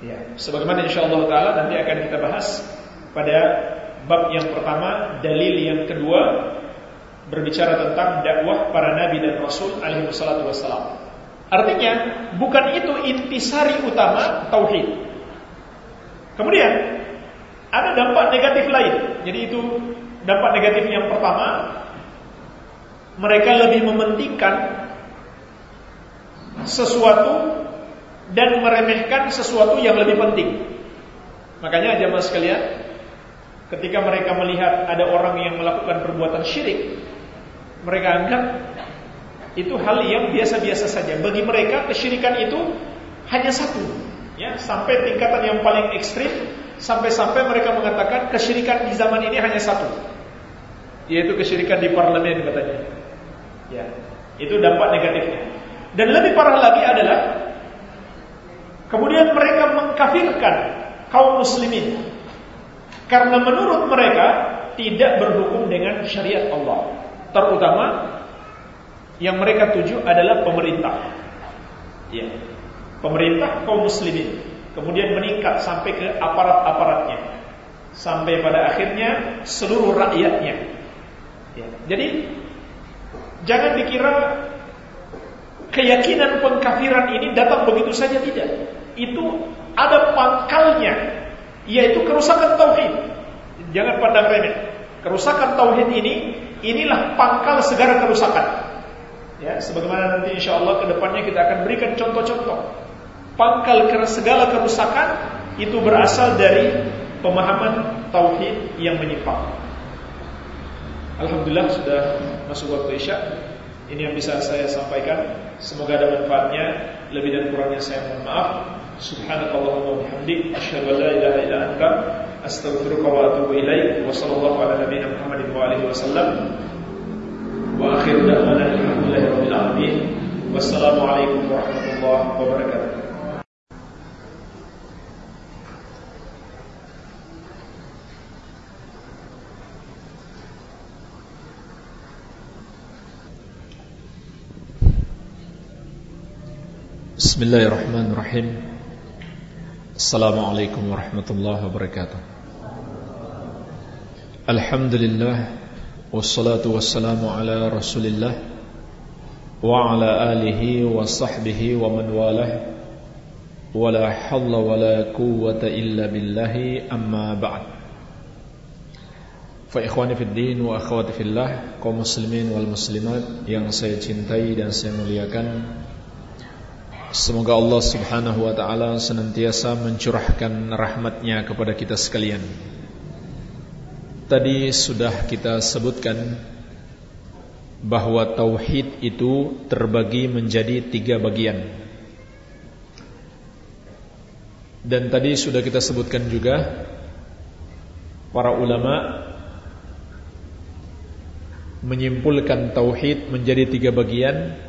Ya, sebagaimana insyaallah taala nanti akan kita bahas pada bab yang pertama, dalil yang kedua berbicara tentang dakwah para nabi dan rasul alaihi wassalatu wassalam. Artinya, bukan itu intisari utama tauhid. Kemudian ada dampak negatif lain. Jadi itu dampak negatif yang pertama, mereka lebih mementingkan sesuatu dan meremehkan sesuatu yang lebih penting. Makanya jamaah sekalian, ketika mereka melihat ada orang yang melakukan perbuatan syirik, mereka anggap itu hal yang biasa-biasa saja. Bagi mereka kesyirikan itu hanya satu. Ya, sampai tingkatan yang paling ekstrim sampai-sampai mereka mengatakan kesyirikan di zaman ini hanya satu. Yaitu kesyirikan di parlemen katanya. Ya, itu dampak negatifnya. Dan lebih parah lagi adalah kemudian mereka mengkafirkan kaum muslimin karena menurut mereka tidak berhukum dengan syariat Allah. Terutama yang mereka tuju adalah pemerintah. Ya. Pemerintah kaum muslimin kemudian meningkat sampai ke aparat-aparatnya. Sampai pada akhirnya seluruh rakyatnya. Ya. Jadi jangan dikira keyakinan pengkafiran ini datang begitu saja tidak. Itu ada pangkalnya yaitu kerusakan tauhid. Jangan pandang remeh. Kerusakan tauhid ini inilah pangkal segala kerusakan. Ya, sebagaimana nanti insya Allah ke depannya kita akan berikan contoh-contoh. Pangkal segala kerusakan itu berasal dari pemahaman tauhid yang menyimpang. Alhamdulillah sudah masuk waktu isya. Ini yang bisa saya sampaikan. Semoga ada manfaatnya. Lebih dan kurangnya saya mohon maaf. Subhanakallahumma wa bihamdik asyhadu an la ilaha illa anta astaghfiruka wa atubu ilaik. Wa sallallahu ala nabiyyina Muhammadin wa alihi wasallam. Wa akhiru da'wana alhamdulillahi rabbil alamin. Wassalamu alaikum warahmatullahi wabarakatuh. Bismillahirrahmanirrahim. Assalamualaikum warahmatullahi wabarakatuh. Alhamdulillah Wassalatu wassalamu ala rasulillah Wa ala alihi wa sahbihi wa man walah Wa la halla wa la quwwata illa billahi amma ba'd. Fa ikhwani fid din wa akhwati fillah kaum muslimin wal muslimat yang saya cintai dan saya muliakan Semoga Allah subhanahu wa ta'ala senantiasa mencurahkan rahmatnya kepada kita sekalian. Tadi sudah kita sebutkan bahwa Tauhid itu terbagi menjadi tiga bagian. Dan tadi sudah kita sebutkan juga Para ulama Menyimpulkan Tauhid menjadi tiga bagian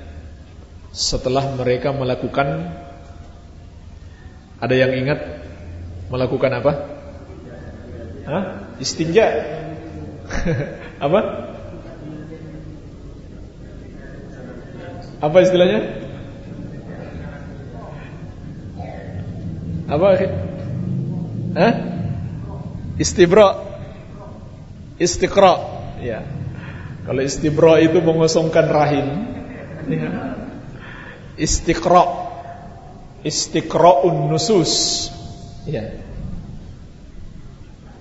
setelah mereka melakukan ada yang ingat melakukan apa? Hah? Istinja. apa? Apa istilahnya? Apa? Hah? Istibra. Istiqra. Ya. Kalau istibra itu mengosongkan rahim. Ya istiqra. Istiqra'un nusus. Ya.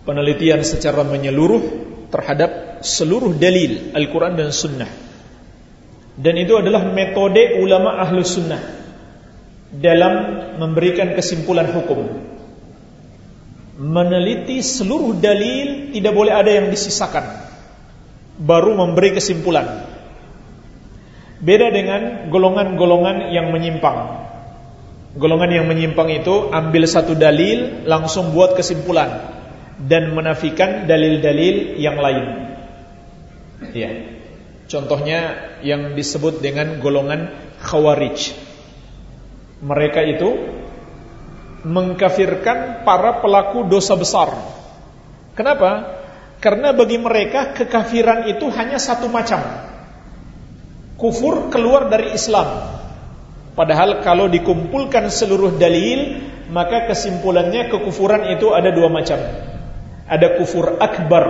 Penelitian secara menyeluruh terhadap seluruh dalil Al-Quran dan Sunnah. Dan itu adalah metode ulama ahlu sunnah dalam memberikan kesimpulan hukum. Meneliti seluruh dalil tidak boleh ada yang disisakan. Baru memberi kesimpulan Beda dengan golongan-golongan yang menyimpang. Golongan yang menyimpang itu ambil satu dalil langsung buat kesimpulan dan menafikan dalil-dalil yang lain. Ya. Contohnya yang disebut dengan golongan khawarij. Mereka itu mengkafirkan para pelaku dosa besar. Kenapa? Karena bagi mereka kekafiran itu hanya satu macam kufur keluar dari Islam. Padahal kalau dikumpulkan seluruh dalil, maka kesimpulannya kekufuran itu ada dua macam. Ada kufur akbar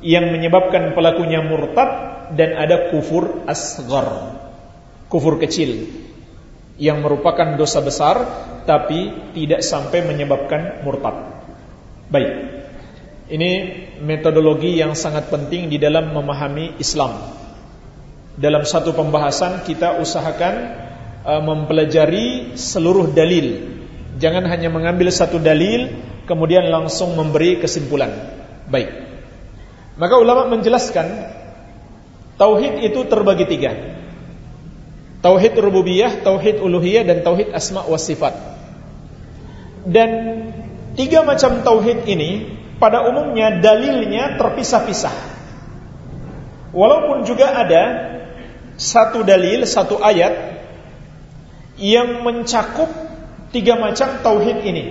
yang menyebabkan pelakunya murtad dan ada kufur asgar. Kufur kecil yang merupakan dosa besar tapi tidak sampai menyebabkan murtad. Baik. Ini metodologi yang sangat penting di dalam memahami Islam dalam satu pembahasan kita usahakan uh, mempelajari seluruh dalil. Jangan hanya mengambil satu dalil kemudian langsung memberi kesimpulan. Baik. Maka ulama menjelaskan tauhid itu terbagi tiga. Tauhid rububiyah, tauhid uluhiyah dan tauhid asma wa sifat. Dan tiga macam tauhid ini pada umumnya dalilnya terpisah-pisah. Walaupun juga ada satu dalil, satu ayat yang mencakup tiga macam tauhid ini.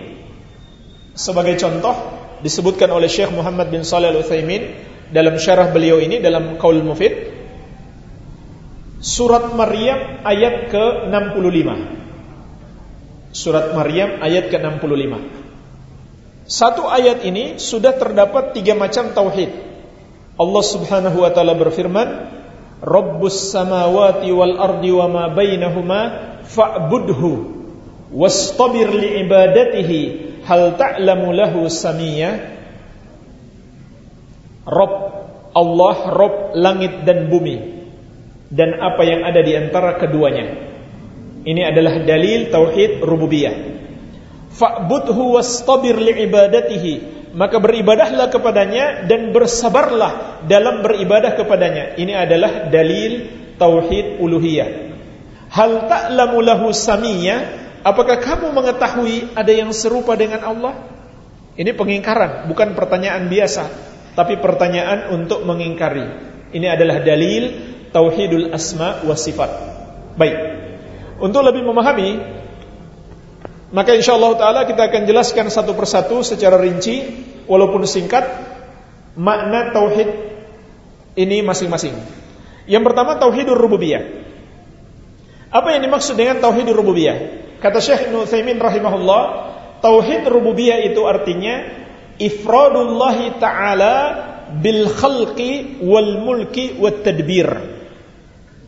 Sebagai contoh disebutkan oleh Syekh Muhammad bin Shalih Al-Utsaimin dalam syarah beliau ini dalam Qaul Mufid Surat Maryam ayat ke-65. Surat Maryam ayat ke-65. Satu ayat ini sudah terdapat tiga macam tauhid. Allah subhanahu wa ta'ala berfirman Rabbus samawati wal ardi wa ma bainahuma fa'budhu Wastabir li'ibadatihi Hal ta'lamu lahu samiyah Rabb Allah Rabb langit dan bumi dan apa yang ada di antara keduanya. Ini adalah dalil tauhid rububiyah. Fa'budhu wastabir li'ibadatihi. Maka beribadahlah kepadanya dan bersabarlah dalam beribadah kepadanya. Ini adalah dalil tauhid uluhiyah. Hal ta'lamu lahu samiyya? Apakah kamu mengetahui ada yang serupa dengan Allah? Ini pengingkaran, bukan pertanyaan biasa, tapi pertanyaan untuk mengingkari. Ini adalah dalil tauhidul asma wa sifat. Baik. Untuk lebih memahami maka insyaallah taala kita akan jelaskan satu persatu secara rinci walaupun singkat makna tauhid ini masing-masing. Yang pertama tauhidur rububiyah. Apa yang dimaksud dengan tauhidur rububiyah? Kata Syekh Ibnu Utsaimin rahimahullah, tauhid rububiyah itu artinya ifradullah taala bil khalqi wal mulki wat tadbir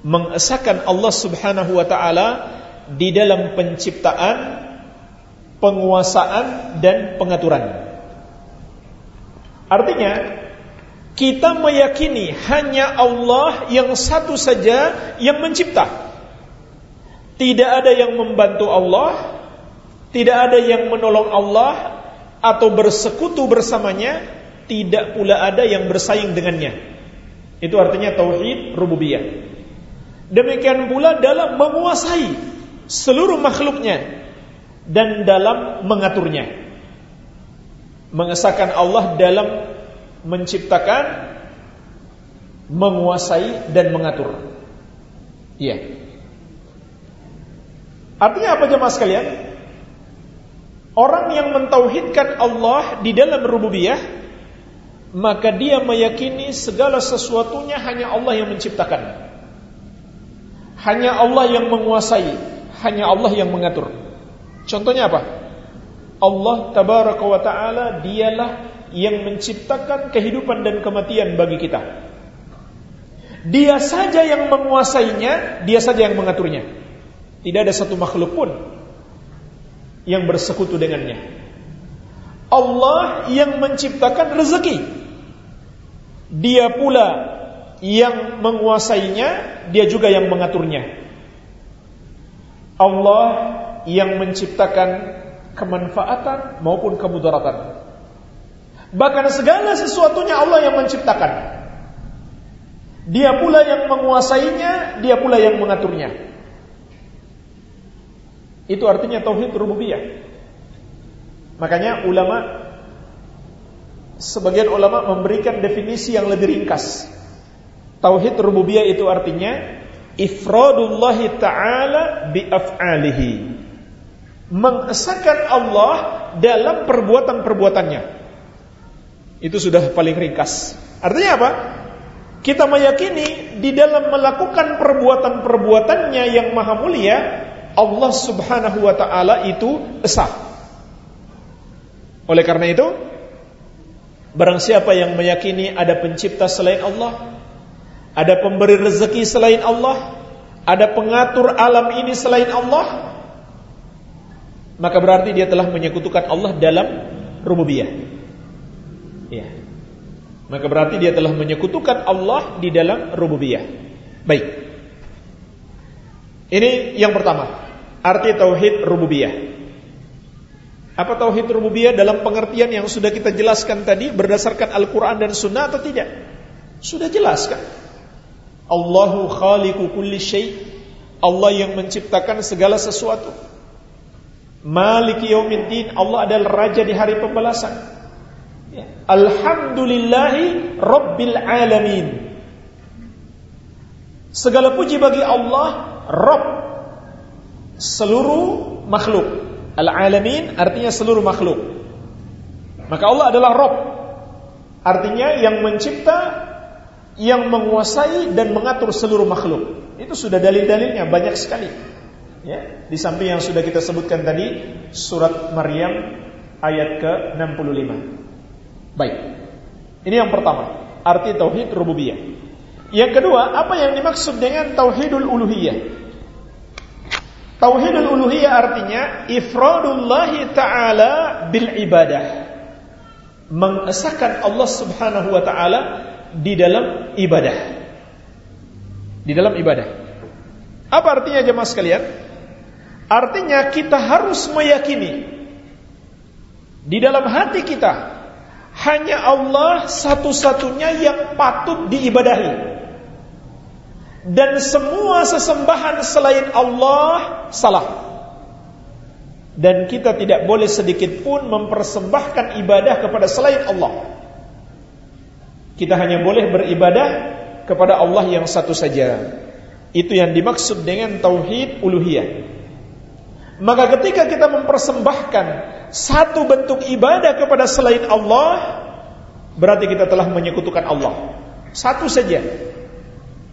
mengesahkan Allah Subhanahu wa taala di dalam penciptaan, penguasaan dan pengaturan. Artinya kita meyakini hanya Allah yang satu saja yang mencipta. Tidak ada yang membantu Allah, tidak ada yang menolong Allah atau bersekutu bersamanya, tidak pula ada yang bersaing dengannya. Itu artinya tauhid rububiyah. Demikian pula dalam menguasai seluruh makhluknya dan dalam mengaturnya. Mengesahkan Allah dalam menciptakan, menguasai dan mengatur. Iya. Artinya apa jemaah sekalian? Orang yang mentauhidkan Allah di dalam rububiyah maka dia meyakini segala sesuatunya hanya Allah yang menciptakan. Hanya Allah yang menguasai, hanya Allah yang mengatur. Contohnya apa? Allah tabaraka wa taala dialah yang menciptakan kehidupan dan kematian bagi kita. Dia saja yang menguasainya, dia saja yang mengaturnya. Tidak ada satu makhluk pun yang bersekutu dengannya. Allah yang menciptakan rezeki. Dia pula yang menguasainya, dia juga yang mengaturnya. Allah yang menciptakan kemanfaatan maupun kemudaratan. Bahkan segala sesuatunya Allah yang menciptakan. Dia pula yang menguasainya, dia pula yang mengaturnya. Itu artinya tauhid rububiyah. Makanya ulama sebagian ulama memberikan definisi yang lebih ringkas Tauhid rububiyah itu artinya ifradullah taala bi af'alihi. Mengesahkan Allah dalam perbuatan-perbuatannya. Itu sudah paling ringkas. Artinya apa? Kita meyakini di dalam melakukan perbuatan-perbuatannya yang maha mulia, Allah Subhanahu wa taala itu esa. Oleh karena itu, barang siapa yang meyakini ada pencipta selain Allah, ada pemberi rezeki selain Allah, ada pengatur alam ini selain Allah, maka berarti dia telah menyekutukan Allah dalam rububiyah. Ya. Maka berarti dia telah menyekutukan Allah di dalam rububiyah. Baik. Ini yang pertama, arti tauhid rububiyah. Apa tauhid rububiyah dalam pengertian yang sudah kita jelaskan tadi berdasarkan Al-Qur'an dan Sunnah atau tidak? Sudah jelas kan? Allahu khaliqu kulli syai Allah yang menciptakan segala sesuatu. Maliki yaumiddin, Allah adalah raja di hari pembalasan. Ya. Alhamdulillahi rabbil alamin. Segala puji bagi Allah, Rabb seluruh makhluk. Al-alamin artinya seluruh makhluk. Maka Allah adalah Rabb. Artinya yang mencipta, yang menguasai dan mengatur seluruh makhluk. Itu sudah dalil-dalilnya banyak sekali. Ya, di samping yang sudah kita sebutkan tadi surat Maryam ayat ke-65. Baik. Ini yang pertama, arti tauhid rububiyah. Yang kedua, apa yang dimaksud dengan tauhidul uluhiyah? Tauhidul uluhiyah artinya ifradullahi taala bil ibadah. Mengesahkan Allah Subhanahu wa taala di dalam ibadah. Di dalam ibadah. Apa artinya jemaah sekalian? Artinya kita harus meyakini di dalam hati kita hanya Allah satu-satunya yang patut diibadahi. Dan semua sesembahan selain Allah salah. Dan kita tidak boleh sedikit pun mempersembahkan ibadah kepada selain Allah. Kita hanya boleh beribadah kepada Allah yang satu saja. Itu yang dimaksud dengan tauhid uluhiyah. Maka ketika kita mempersembahkan satu bentuk ibadah kepada selain Allah, berarti kita telah menyekutukan Allah. Satu saja.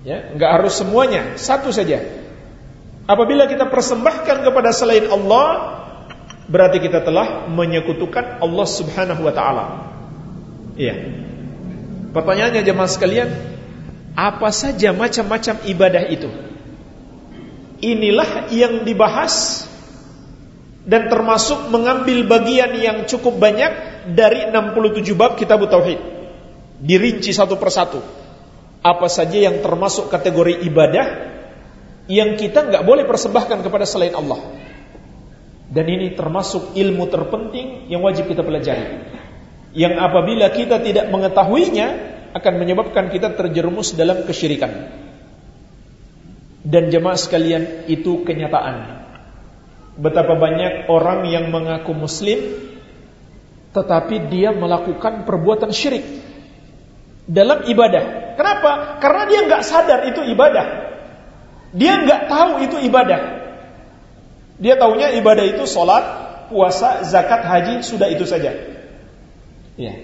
Ya, enggak harus semuanya, satu saja. Apabila kita persembahkan kepada selain Allah, berarti kita telah menyekutukan Allah Subhanahu wa taala. Iya. Pertanyaannya jemaah sekalian, apa saja macam-macam ibadah itu? Inilah yang dibahas dan termasuk mengambil bagian yang cukup banyak dari 67 bab kitab tauhid. Dirinci satu persatu. Apa saja yang termasuk kategori ibadah yang kita nggak boleh persembahkan kepada selain Allah. Dan ini termasuk ilmu terpenting yang wajib kita pelajari. Yang apabila kita tidak mengetahuinya akan menyebabkan kita terjerumus dalam kesyirikan. Dan jemaah sekalian itu kenyataan Betapa banyak orang yang mengaku muslim tetapi dia melakukan perbuatan syirik dalam ibadah. Kenapa? Karena dia nggak sadar itu ibadah. Dia nggak tahu itu ibadah. Dia taunya ibadah itu sholat, puasa, zakat, haji, sudah itu saja. Ya.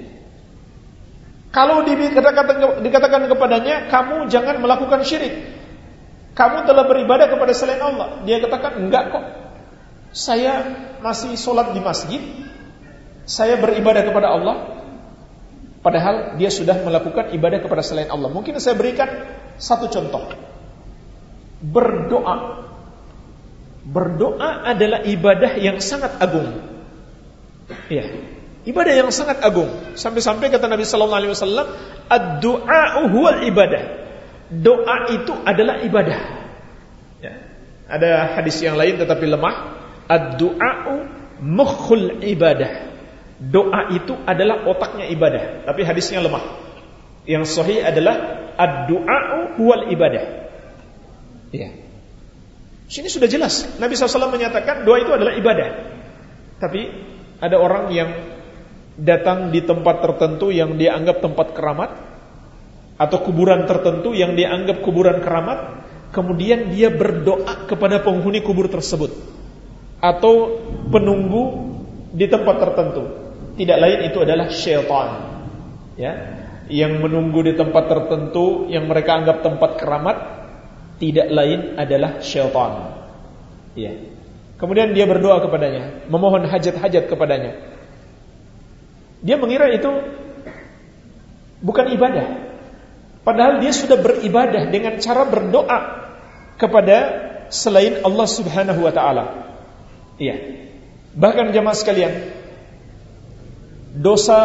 Kalau dikatakan, dikatakan kepadanya, kamu jangan melakukan syirik. Kamu telah beribadah kepada selain Allah. Dia katakan, enggak kok. Saya masih sholat di masjid Saya beribadah kepada Allah Padahal dia sudah melakukan ibadah kepada selain Allah Mungkin saya berikan satu contoh Berdoa Berdoa adalah ibadah yang sangat agung Ya, ibadah yang sangat agung. Sampai-sampai kata Nabi Sallallahu Alaihi Wasallam, ad-du'a ibadah. Doa itu adalah ibadah. Ya. Ada hadis yang lain tetapi lemah. Ad-du'a'u mukhul ibadah. Doa itu adalah otaknya ibadah, tapi hadisnya lemah. Yang sahih adalah ad-du'a'u huwal ibadah. Ya. Sini sudah jelas. Nabi SAW menyatakan doa itu adalah ibadah. Tapi ada orang yang datang di tempat tertentu yang dia anggap tempat keramat atau kuburan tertentu yang dia anggap kuburan keramat, kemudian dia berdoa kepada penghuni kubur tersebut atau penunggu di tempat tertentu. Tidak lain itu adalah syaitan. Ya, yang menunggu di tempat tertentu yang mereka anggap tempat keramat tidak lain adalah syaitan. Ya. Kemudian dia berdoa kepadanya, memohon hajat-hajat kepadanya. Dia mengira itu bukan ibadah. Padahal dia sudah beribadah dengan cara berdoa kepada selain Allah Subhanahu wa taala. Iya. Bahkan jemaah sekalian, dosa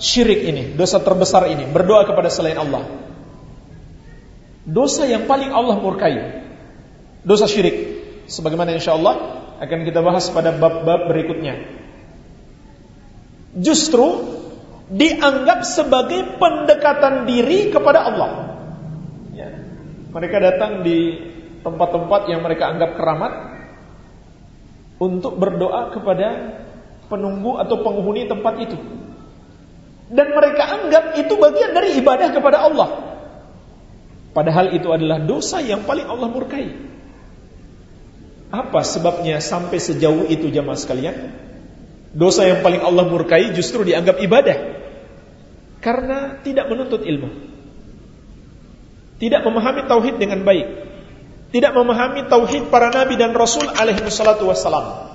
syirik ini, dosa terbesar ini, berdoa kepada selain Allah. Dosa yang paling Allah murkai. Dosa syirik. Sebagaimana insya Allah akan kita bahas pada bab-bab berikutnya. Justru dianggap sebagai pendekatan diri kepada Allah. Ya. Mereka datang di tempat-tempat yang mereka anggap keramat untuk berdoa kepada penunggu atau penghuni tempat itu. Dan mereka anggap itu bagian dari ibadah kepada Allah. Padahal itu adalah dosa yang paling Allah murkai. Apa sebabnya sampai sejauh itu jamaah sekalian? Dosa yang paling Allah murkai justru dianggap ibadah. Karena tidak menuntut ilmu. Tidak memahami tauhid dengan baik. Tidak memahami tauhid para nabi dan rasul alaihi wassalatu wassalam.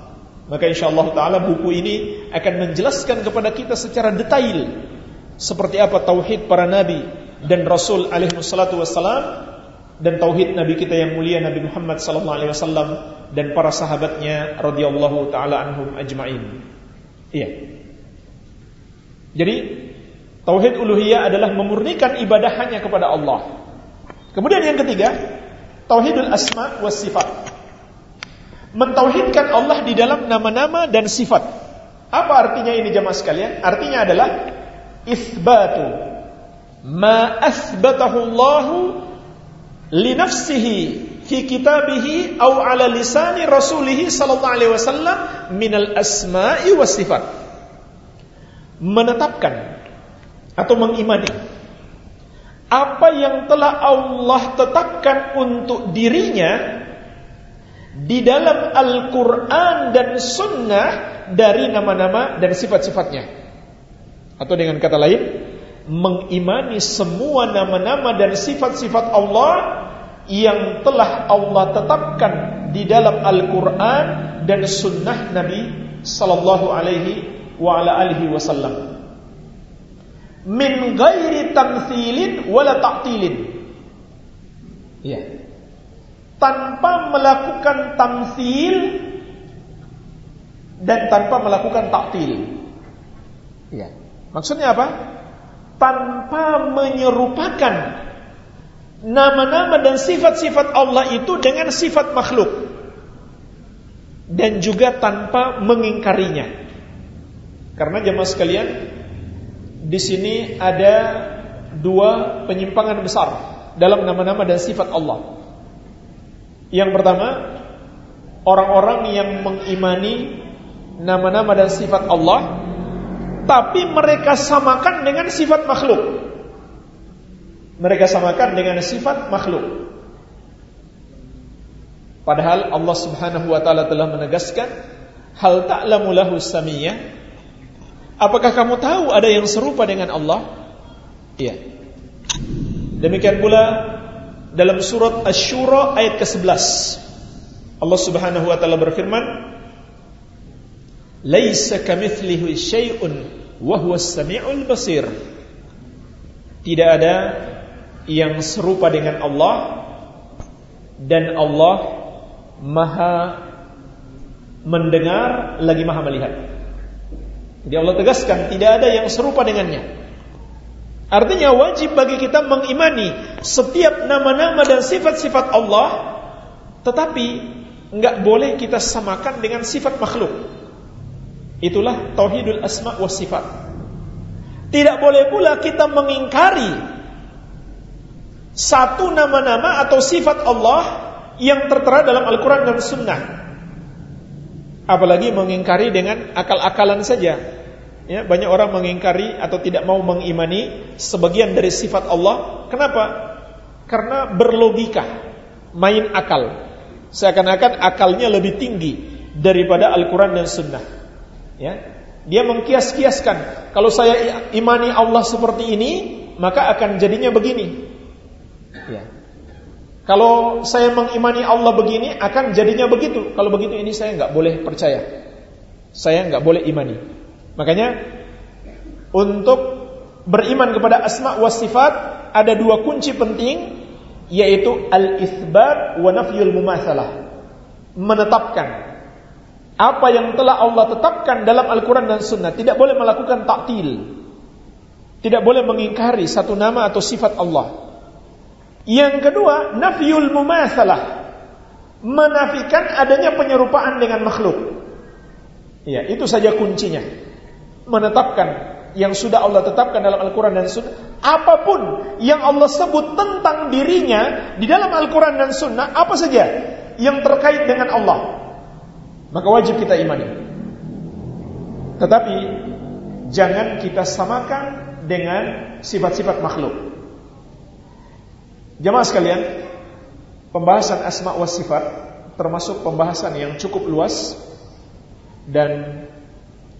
Maka insyaallah taala buku ini akan menjelaskan kepada kita secara detail seperti apa tauhid para nabi dan rasul alaihi wassalam dan tauhid nabi kita yang mulia Nabi Muhammad sallallahu alaihi wasallam dan para sahabatnya radhiyallahu taala anhum ajmain. Iya. Jadi tauhid uluhiyah adalah memurnikan ibadah hanya kepada Allah. Kemudian yang ketiga, tauhidul asma was sifat mentauhidkan Allah di dalam nama-nama dan sifat. Apa artinya ini jemaah sekalian? Artinya adalah isbatu ma asbatahu Allah li nafsihi fi kitabihi aw ala lisani rasulih sallallahu alaihi wasallam min al asma'i was sifat. Menetapkan atau mengimani apa yang telah Allah tetapkan untuk dirinya di dalam Al-Quran dan Sunnah dari nama-nama dan sifat-sifatnya. Atau dengan kata lain, mengimani semua nama-nama dan sifat-sifat Allah yang telah Allah tetapkan di dalam Al-Quran dan Sunnah Nabi Sallallahu Alaihi wa ala Wasallam. Min ghairi tamthilin wala ta'tilin. Ya tanpa melakukan tamsil dan tanpa melakukan taktil. Ya. Maksudnya apa? Tanpa menyerupakan nama-nama dan sifat-sifat Allah itu dengan sifat makhluk. Dan juga tanpa mengingkarinya. Karena jemaah sekalian, di sini ada dua penyimpangan besar dalam nama-nama dan sifat Allah. Yang pertama, orang-orang yang mengimani nama-nama dan sifat Allah, tapi mereka samakan dengan sifat makhluk. Mereka samakan dengan sifat makhluk. Padahal Allah Subhanahu wa taala telah menegaskan, "Hal ta'lamu lahu samiyah?" Apakah kamu tahu ada yang serupa dengan Allah? Iya. Demikian pula dalam surat Asy-Syura ayat ke-11. Allah Subhanahu wa taala berfirman, "Laisa kamitslihi syai'un wa samiul basir." Tidak ada yang serupa dengan Allah dan Allah Maha mendengar lagi Maha melihat. Jadi Allah tegaskan tidak ada yang serupa dengannya. Artinya wajib bagi kita mengimani setiap nama-nama dan sifat-sifat Allah, tetapi nggak boleh kita samakan dengan sifat makhluk. Itulah tauhidul asma wa sifat. Tidak boleh pula kita mengingkari satu nama-nama atau sifat Allah yang tertera dalam Al-Quran dan Sunnah. Apalagi mengingkari dengan akal-akalan saja. Ya, banyak orang mengingkari atau tidak mau mengimani sebagian dari sifat Allah. Kenapa? Karena berlogika, main akal. Seakan-akan akalnya lebih tinggi daripada Al-Quran dan Sunnah. Ya, dia mengkias-kiaskan. Kalau saya imani Allah seperti ini, maka akan jadinya begini. Ya. Kalau saya mengimani Allah begini, akan jadinya begitu. Kalau begitu ini saya nggak boleh percaya. Saya nggak boleh imani. Makanya untuk beriman kepada asma wa sifat ada dua kunci penting yaitu al-itsbat wa nafyul mumatsalah. Menetapkan apa yang telah Allah tetapkan dalam Al-Quran dan Sunnah Tidak boleh melakukan taktil Tidak boleh mengingkari satu nama atau sifat Allah Yang kedua Nafyul mumasalah Menafikan adanya penyerupaan dengan makhluk Ya, itu saja kuncinya menetapkan yang sudah Allah tetapkan dalam Al-Quran dan Sunnah, apa pun yang Allah sebut tentang dirinya di dalam Al-Quran dan Sunnah, apa saja yang terkait dengan Allah, maka wajib kita imani. Tetapi jangan kita samakan dengan sifat-sifat makhluk. Jamaah sekalian, pembahasan asma wa sifat termasuk pembahasan yang cukup luas dan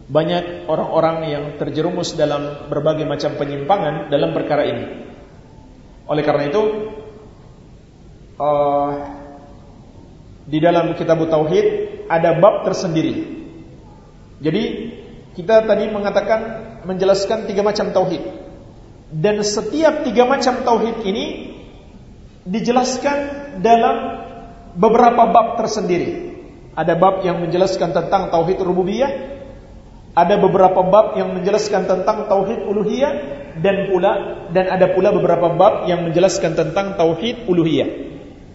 banyak orang-orang yang terjerumus dalam berbagai macam penyimpangan dalam perkara ini. Oleh karena itu, uh, di dalam kitab Tauhid ada bab tersendiri. Jadi kita tadi mengatakan menjelaskan tiga macam tauhid dan setiap tiga macam tauhid ini dijelaskan dalam beberapa bab tersendiri. Ada bab yang menjelaskan tentang tauhid rububiyah, ada beberapa bab yang menjelaskan tentang tauhid uluhiyah dan pula dan ada pula beberapa bab yang menjelaskan tentang tauhid uluhiyah.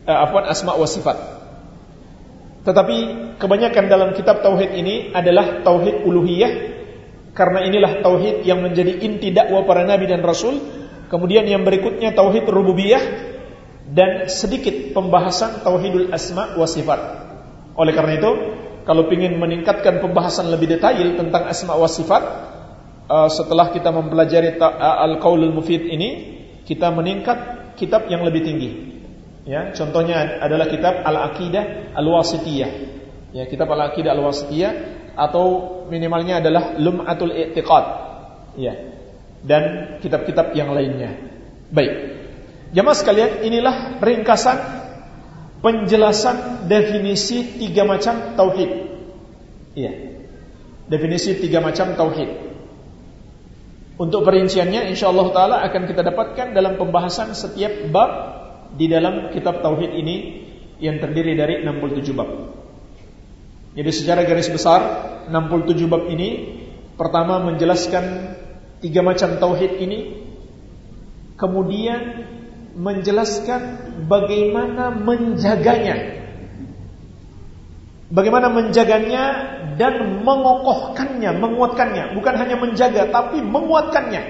Eh, apa asma wa sifat. Tetapi kebanyakan dalam kitab tauhid ini adalah tauhid uluhiyah karena inilah tauhid yang menjadi inti dakwah para nabi dan rasul. Kemudian yang berikutnya tauhid rububiyah dan sedikit pembahasan tauhidul asma wa sifat. Oleh karena itu, kalau ingin meningkatkan pembahasan lebih detail tentang asma wa sifat, uh, setelah kita mempelajari uh, al-qaulul mufid ini, kita meningkat kitab yang lebih tinggi. Ya, contohnya adalah kitab Al-Aqidah Al-Wasitiyah. Ya, kitab Al-Aqidah Al-Wasitiyah atau minimalnya adalah Lum'atul I'tiqad. Ya. Dan kitab-kitab yang lainnya. Baik. Jamaah sekalian, inilah ringkasan penjelasan definisi tiga macam tauhid. Iya. Definisi tiga macam tauhid. Untuk perinciannya insyaallah taala akan kita dapatkan dalam pembahasan setiap bab di dalam kitab tauhid ini yang terdiri dari 67 bab. Jadi secara garis besar 67 bab ini pertama menjelaskan tiga macam tauhid ini kemudian menjelaskan bagaimana menjaganya. Bagaimana menjaganya dan mengokohkannya, menguatkannya, bukan hanya menjaga tapi menguatkannya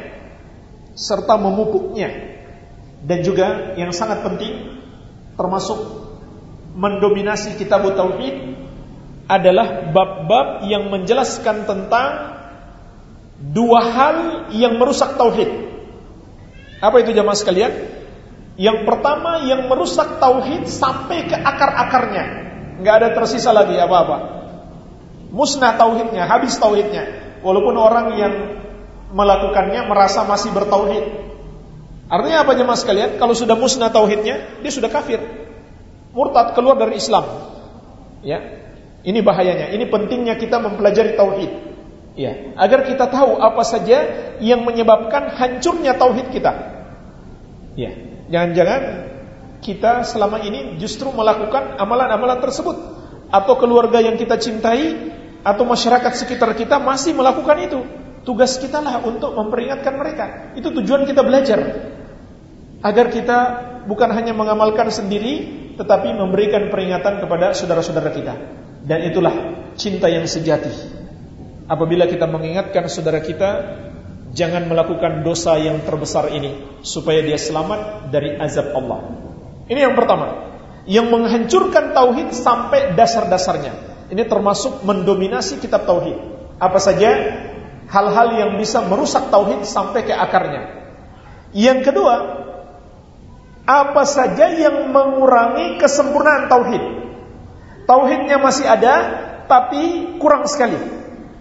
serta memupuknya. Dan juga yang sangat penting termasuk mendominasi kitab tauhid adalah bab-bab yang menjelaskan tentang dua hal yang merusak tauhid. Apa itu jamaah sekalian? Yang pertama yang merusak tauhid sampai ke akar-akarnya. Nggak ada tersisa lagi apa-apa. Musnah tauhidnya, habis tauhidnya. Walaupun orang yang melakukannya merasa masih bertauhid. Artinya apa jemaah sekalian? Kalau sudah musnah tauhidnya, dia sudah kafir. Murtad keluar dari Islam. Ya. Ini bahayanya. Ini pentingnya kita mempelajari tauhid. Ya, agar kita tahu apa saja yang menyebabkan hancurnya tauhid kita. Ya. Jangan-jangan kita selama ini justru melakukan amalan-amalan tersebut atau keluarga yang kita cintai atau masyarakat sekitar kita masih melakukan itu. Tugas kita lah untuk memperingatkan mereka. Itu tujuan kita belajar. Agar kita bukan hanya mengamalkan sendiri tetapi memberikan peringatan kepada saudara-saudara kita. Dan itulah cinta yang sejati. Apabila kita mengingatkan saudara kita jangan melakukan dosa yang terbesar ini supaya dia selamat dari azab Allah. Ini yang pertama, yang menghancurkan tauhid sampai dasar-dasarnya. Ini termasuk mendominasi kitab tauhid. Apa saja hal-hal yang bisa merusak tauhid sampai ke akarnya. Yang kedua, apa saja yang mengurangi kesempurnaan tauhid. Tauhidnya masih ada, tapi kurang sekali,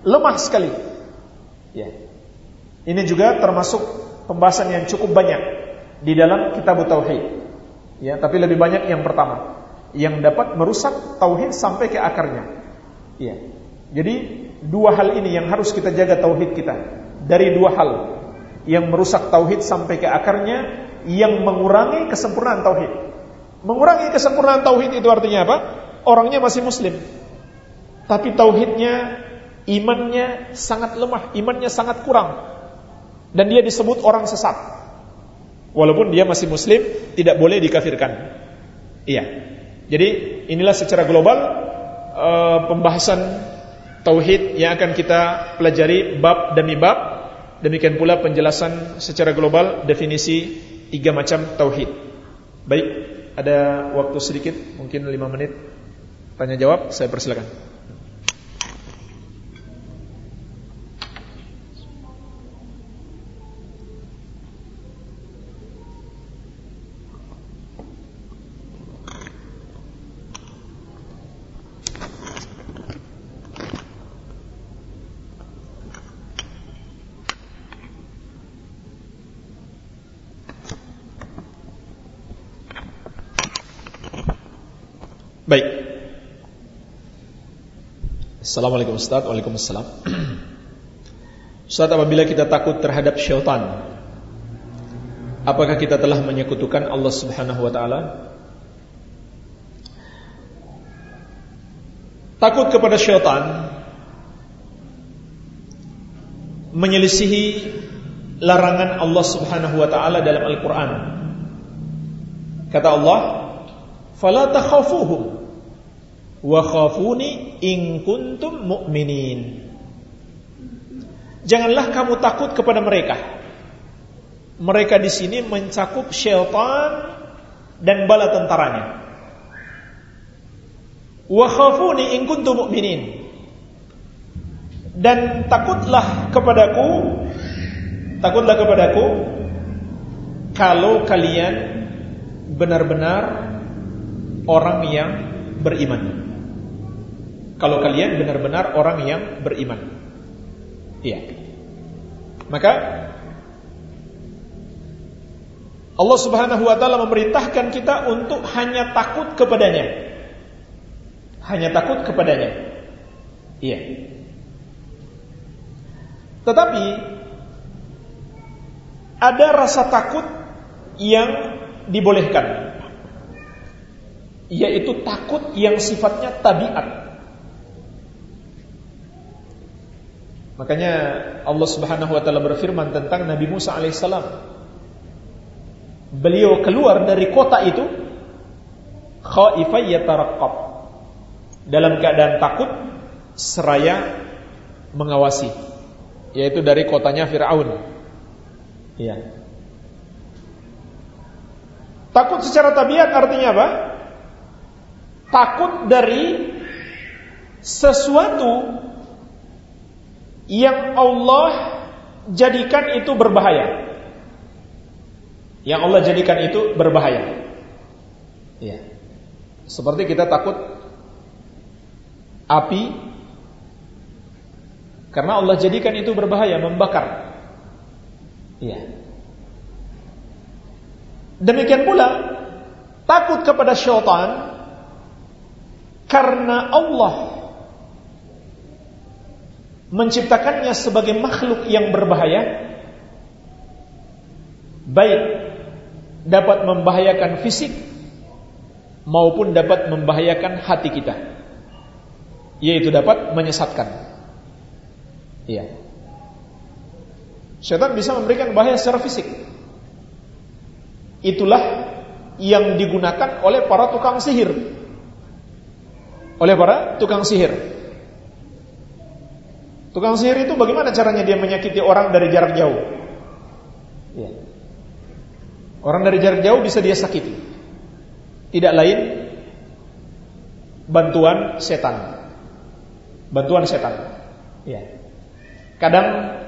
lemah sekali. Ya. Ini juga termasuk pembahasan yang cukup banyak di dalam kitab tauhid. Ya, tapi lebih banyak yang pertama, yang dapat merusak tauhid sampai ke akarnya. Ya. Jadi dua hal ini yang harus kita jaga tauhid kita. Dari dua hal yang merusak tauhid sampai ke akarnya, yang mengurangi kesempurnaan tauhid. Mengurangi kesempurnaan tauhid itu artinya apa? Orangnya masih muslim. Tapi tauhidnya, imannya sangat lemah, imannya sangat kurang dan dia disebut orang sesat. Walaupun dia masih muslim, tidak boleh dikafirkan. Iya. Jadi inilah secara global uh, pembahasan tauhid yang akan kita pelajari bab demi bab Demikian pula penjelasan secara global definisi tiga macam tauhid. Baik, ada waktu sedikit, mungkin lima menit tanya jawab, saya persilakan. Baik. Assalamualaikum Ustaz. Waalaikumsalam. Ustaz, apabila kita takut terhadap syaitan, apakah kita telah menyekutukan Allah Subhanahu wa taala? Takut kepada syaitan menyelisihi larangan Allah Subhanahu wa taala dalam Al-Qur'an. Kata Allah, "Fala takhafuhum wa khafuni in kuntum mu'minin. Janganlah kamu takut kepada mereka. Mereka di sini mencakup syaitan dan bala tentaranya. Wa khafuni in kuntum mu'minin. Dan takutlah kepadaku takutlah kepadaku kalau kalian benar-benar orang yang beriman. Kalau kalian benar-benar orang yang beriman. Iya. Maka Allah Subhanahu wa taala memerintahkan kita untuk hanya takut kepadanya. Hanya takut kepadanya. Iya. Tetapi ada rasa takut yang dibolehkan. Yaitu takut yang sifatnya tabiat. Makanya Allah Subhanahu wa taala berfirman tentang Nabi Musa alaihissalam. Beliau keluar dari kota itu khaifan yataraqqab. Dalam keadaan takut seraya mengawasi yaitu dari kotanya Firaun. Iya. Takut secara tabiat artinya apa? Takut dari sesuatu yang Allah jadikan itu berbahaya. Yang Allah jadikan itu berbahaya. Ya. Seperti kita takut api karena Allah jadikan itu berbahaya, membakar. Ya. Demikian pula takut kepada syaitan karena Allah menciptakannya sebagai makhluk yang berbahaya baik dapat membahayakan fisik maupun dapat membahayakan hati kita. Yaitu dapat menyesatkan. Iya. Syaitan bisa memberikan bahaya secara fisik. Itulah yang digunakan oleh para tukang sihir. Oleh para tukang sihir Tukang sihir itu bagaimana caranya dia menyakiti orang dari jarak jauh? Ya. Orang dari jarak jauh bisa dia sakiti. Tidak lain bantuan setan. Bantuan setan. Ya. Kadang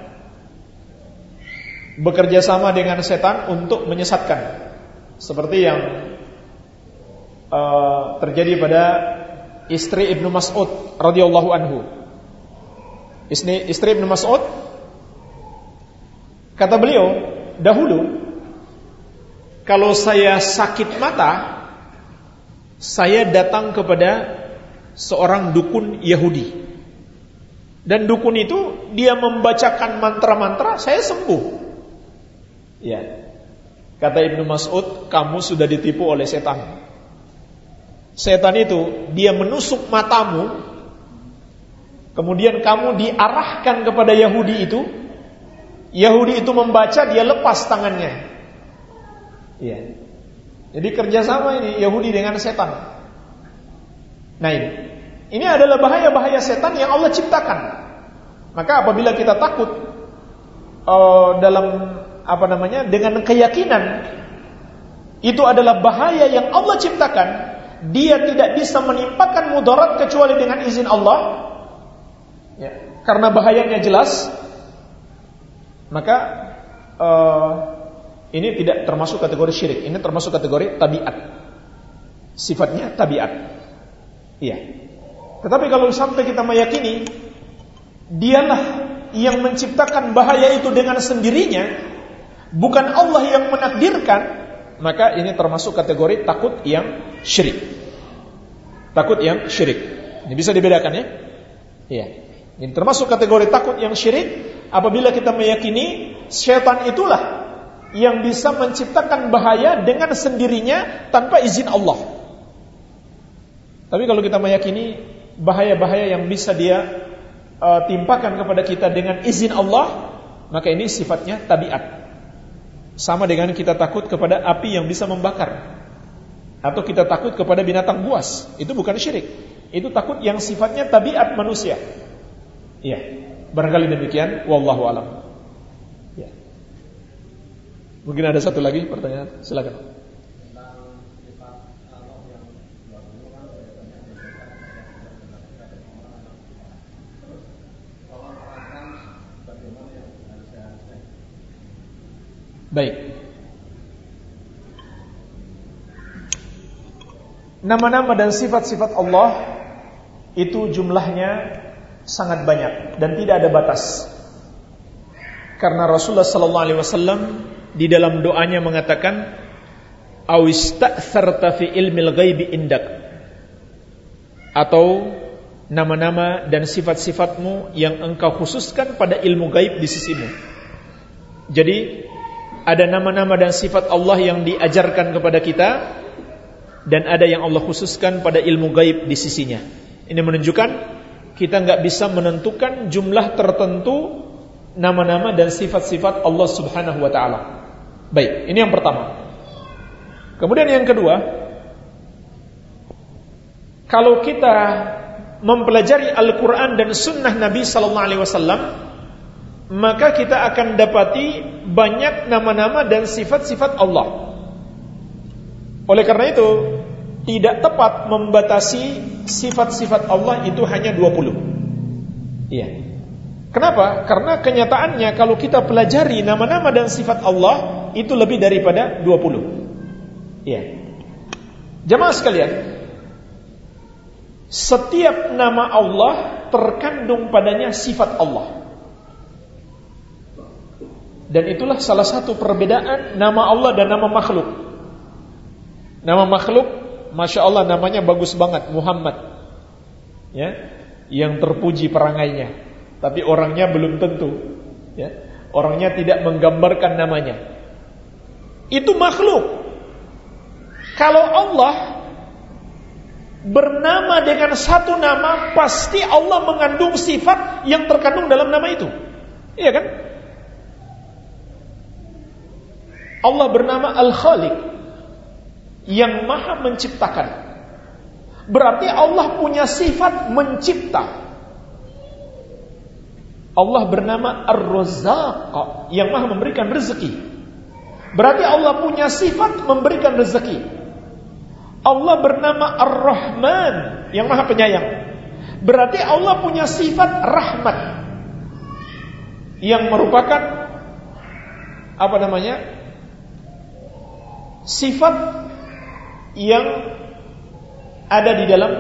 bekerja sama dengan setan untuk menyesatkan. Seperti yang uh, terjadi pada istri Ibnu Mas'ud radhiyallahu anhu istri, istri Ibn Mas'ud. Kata beliau dahulu kalau saya sakit mata saya datang kepada seorang dukun Yahudi. Dan dukun itu dia membacakan mantra-mantra saya sembuh. Ya. Kata Ibnu Mas'ud kamu sudah ditipu oleh setan. Setan itu dia menusuk matamu Kemudian kamu diarahkan kepada Yahudi itu. Yahudi itu membaca, dia lepas tangannya. Iya. Jadi kerjasama ini Yahudi dengan setan. Nah ini, ini adalah bahaya-bahaya setan yang Allah ciptakan. Maka apabila kita takut uh, dalam apa namanya dengan keyakinan itu adalah bahaya yang Allah ciptakan, dia tidak bisa menimpakan mudarat kecuali dengan izin Allah. Karena bahayanya jelas, maka uh, ini tidak termasuk kategori syirik, ini termasuk kategori tabiat. Sifatnya tabiat. Iya. Tetapi kalau sampai kita meyakini dialah yang menciptakan bahaya itu dengan sendirinya, bukan Allah yang menakdirkan, maka ini termasuk kategori takut yang syirik. Takut yang syirik. Ini bisa dibedakan ya? Iya. Ini termasuk kategori takut yang syirik apabila kita meyakini syaitan itulah yang bisa menciptakan bahaya dengan sendirinya tanpa izin Allah. Tapi kalau kita meyakini bahaya-bahaya yang bisa dia uh, timpakan kepada kita dengan izin Allah, maka ini sifatnya tabiat. Sama dengan kita takut kepada api yang bisa membakar. Atau kita takut kepada binatang buas. Itu bukan syirik. Itu takut yang sifatnya tabiat manusia. Iya. Barangkali demikian. Wallahu alam. Ya. Mungkin ada satu lagi pertanyaan. Silakan. Baik. Nama-nama dan sifat-sifat Allah itu jumlahnya sangat banyak dan tidak ada batas. Karena Rasulullah sallallahu alaihi wasallam di dalam doanya mengatakan awista'tharta fi ilmil ghaibi indak atau nama-nama dan sifat-sifatmu yang engkau khususkan pada ilmu gaib di sisimu. Jadi ada nama-nama dan sifat Allah yang diajarkan kepada kita dan ada yang Allah khususkan pada ilmu gaib di sisinya. Ini menunjukkan kita nggak bisa menentukan jumlah tertentu nama-nama dan sifat-sifat Allah Subhanahu wa taala. Baik, ini yang pertama. Kemudian yang kedua, kalau kita mempelajari Al-Qur'an dan sunnah Nabi sallallahu alaihi wasallam, maka kita akan dapati banyak nama-nama dan sifat-sifat Allah. Oleh karena itu, tidak tepat membatasi sifat-sifat Allah itu hanya 20. Iya. Kenapa? Karena kenyataannya kalau kita pelajari nama-nama dan sifat Allah itu lebih daripada 20. Iya. Jemaah sekalian, setiap nama Allah terkandung padanya sifat Allah. Dan itulah salah satu perbedaan nama Allah dan nama makhluk. Nama makhluk, masya Allah namanya bagus banget, Muhammad. Ya, yang terpuji perangainya. Tapi orangnya belum tentu. Ya, orangnya tidak menggambarkan namanya. Itu makhluk. Kalau Allah bernama dengan satu nama, pasti Allah mengandung sifat yang terkandung dalam nama itu. Iya kan? Allah bernama Al-Khaliq yang maha menciptakan. Berarti Allah punya sifat mencipta. Allah bernama Ar-Razzaq yang maha memberikan rezeki. Berarti Allah punya sifat memberikan rezeki. Allah bernama Ar-Rahman yang maha penyayang. Berarti Allah punya sifat rahmat yang merupakan apa namanya? sifat yang ada di dalam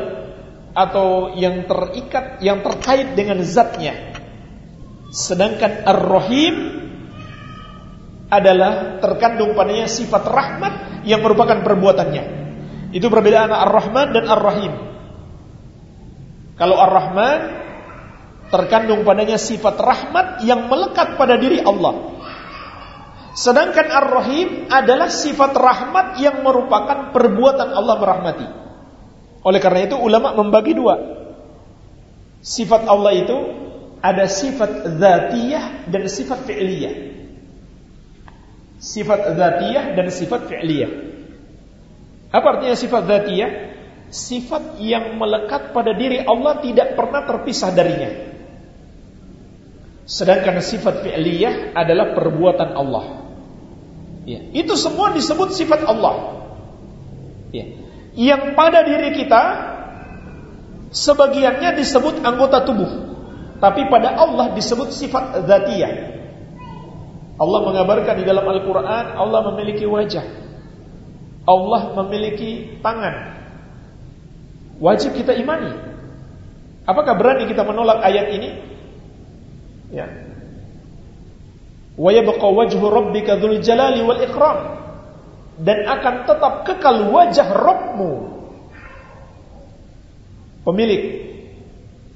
atau yang terikat yang terkait dengan zatnya. Sedangkan Ar-Rahim adalah terkandung padanya sifat rahmat yang merupakan perbuatannya. Itu perbedaan Ar-Rahman dan Ar-Rahim. Kalau Ar-Rahman terkandung padanya sifat rahmat yang melekat pada diri Allah Sedangkan Ar-Rahim adalah sifat rahmat yang merupakan perbuatan Allah merahmati. Oleh karena itu ulama membagi dua. Sifat Allah itu ada sifat zatiyah dan sifat fi'liyah. Sifat zatiyah dan sifat fi'liyah. Apa artinya sifat zatiyah? Sifat yang melekat pada diri Allah tidak pernah terpisah darinya. Sedangkan sifat fi'liyah adalah perbuatan Allah. Ya, itu semua disebut sifat Allah. Ya. Yang pada diri kita sebagiannya disebut anggota tubuh, tapi pada Allah disebut sifat zatiyah. Allah mengabarkan di dalam Al-Qur'an Allah memiliki wajah. Allah memiliki tangan. Wajib kita imani. Apakah berani kita menolak ayat ini? Ya. Dan akan tetap kekal wajah Rabbmu pemilik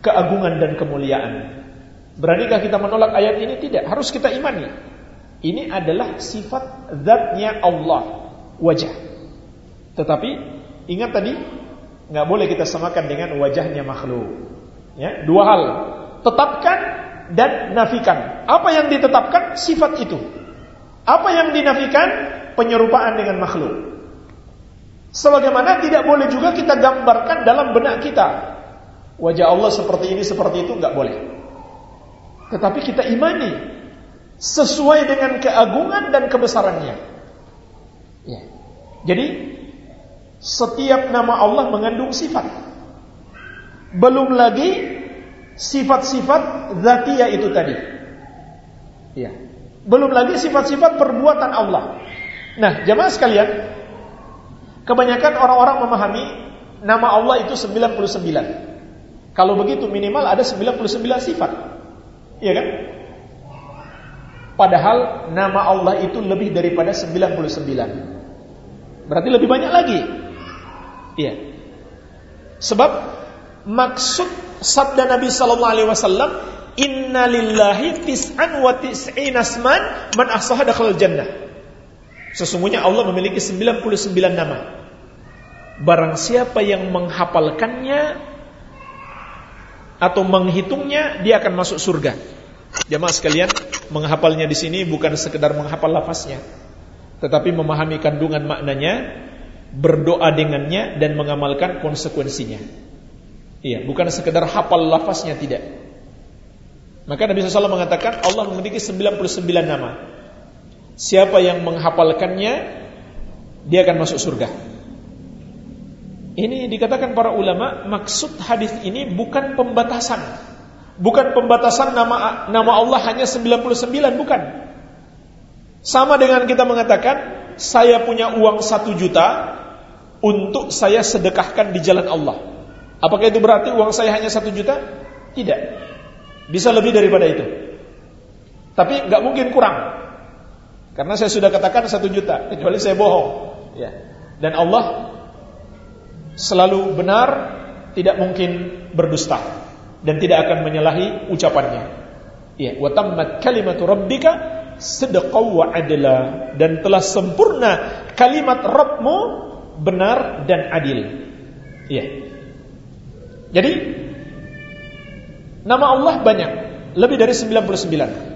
keagungan dan kemuliaan. Beranikah kita menolak ayat ini? Tidak, harus kita imani. Ini adalah sifat zatnya Allah, wajah. Tetapi ingat tadi nggak boleh kita samakan dengan wajahnya makhluk. Ya, dua hal. Tetapkan dan nafikan. Apa yang ditetapkan sifat itu. Apa yang dinafikan penyerupaan dengan makhluk. Sebagaimana tidak boleh juga kita gambarkan dalam benak kita. Wajah Allah seperti ini, seperti itu, nggak boleh. Tetapi kita imani sesuai dengan keagungan dan kebesarannya. Ya. Jadi setiap nama Allah mengandung sifat. Belum lagi sifat-sifat zatia itu tadi. Ya. Belum lagi sifat-sifat perbuatan Allah. Nah, jemaah sekalian, kebanyakan orang-orang memahami nama Allah itu 99. Kalau begitu minimal ada 99 sifat. Iya kan? Padahal nama Allah itu lebih daripada 99. Berarti lebih banyak lagi. Iya. Sebab maksud sabda Nabi sallallahu alaihi wasallam, "Inna lillahi tis'an wa tis'in asman man ahsaha dakhala jannah." Sesungguhnya Allah memiliki 99 nama. Barang siapa yang menghafalkannya atau menghitungnya, dia akan masuk surga. Jamaah sekalian, menghafalnya di sini bukan sekedar menghafal lafaznya, tetapi memahami kandungan maknanya, berdoa dengannya dan mengamalkan konsekuensinya. Iya, bukan sekedar hafal lafaznya tidak. Maka Nabi SAW mengatakan Allah memiliki 99 nama. Siapa yang menghafalkannya, dia akan masuk surga. Ini dikatakan para ulama, maksud hadis ini bukan pembatasan. Bukan pembatasan nama nama Allah hanya 99, bukan. Sama dengan kita mengatakan, saya punya uang satu juta untuk saya sedekahkan di jalan Allah. Apakah itu berarti uang saya hanya satu juta? Tidak. Bisa lebih daripada itu. Tapi nggak mungkin kurang. Karena saya sudah katakan satu juta, kecuali saya bohong. Ya. Dan Allah selalu benar, tidak mungkin berdusta dan tidak akan menyalahi ucapannya. Ya, wa tammat kalimatu rabbika sidqan wa adla dan telah sempurna kalimat Rabbmu benar dan adil. Ya. Jadi nama Allah banyak, lebih dari 99.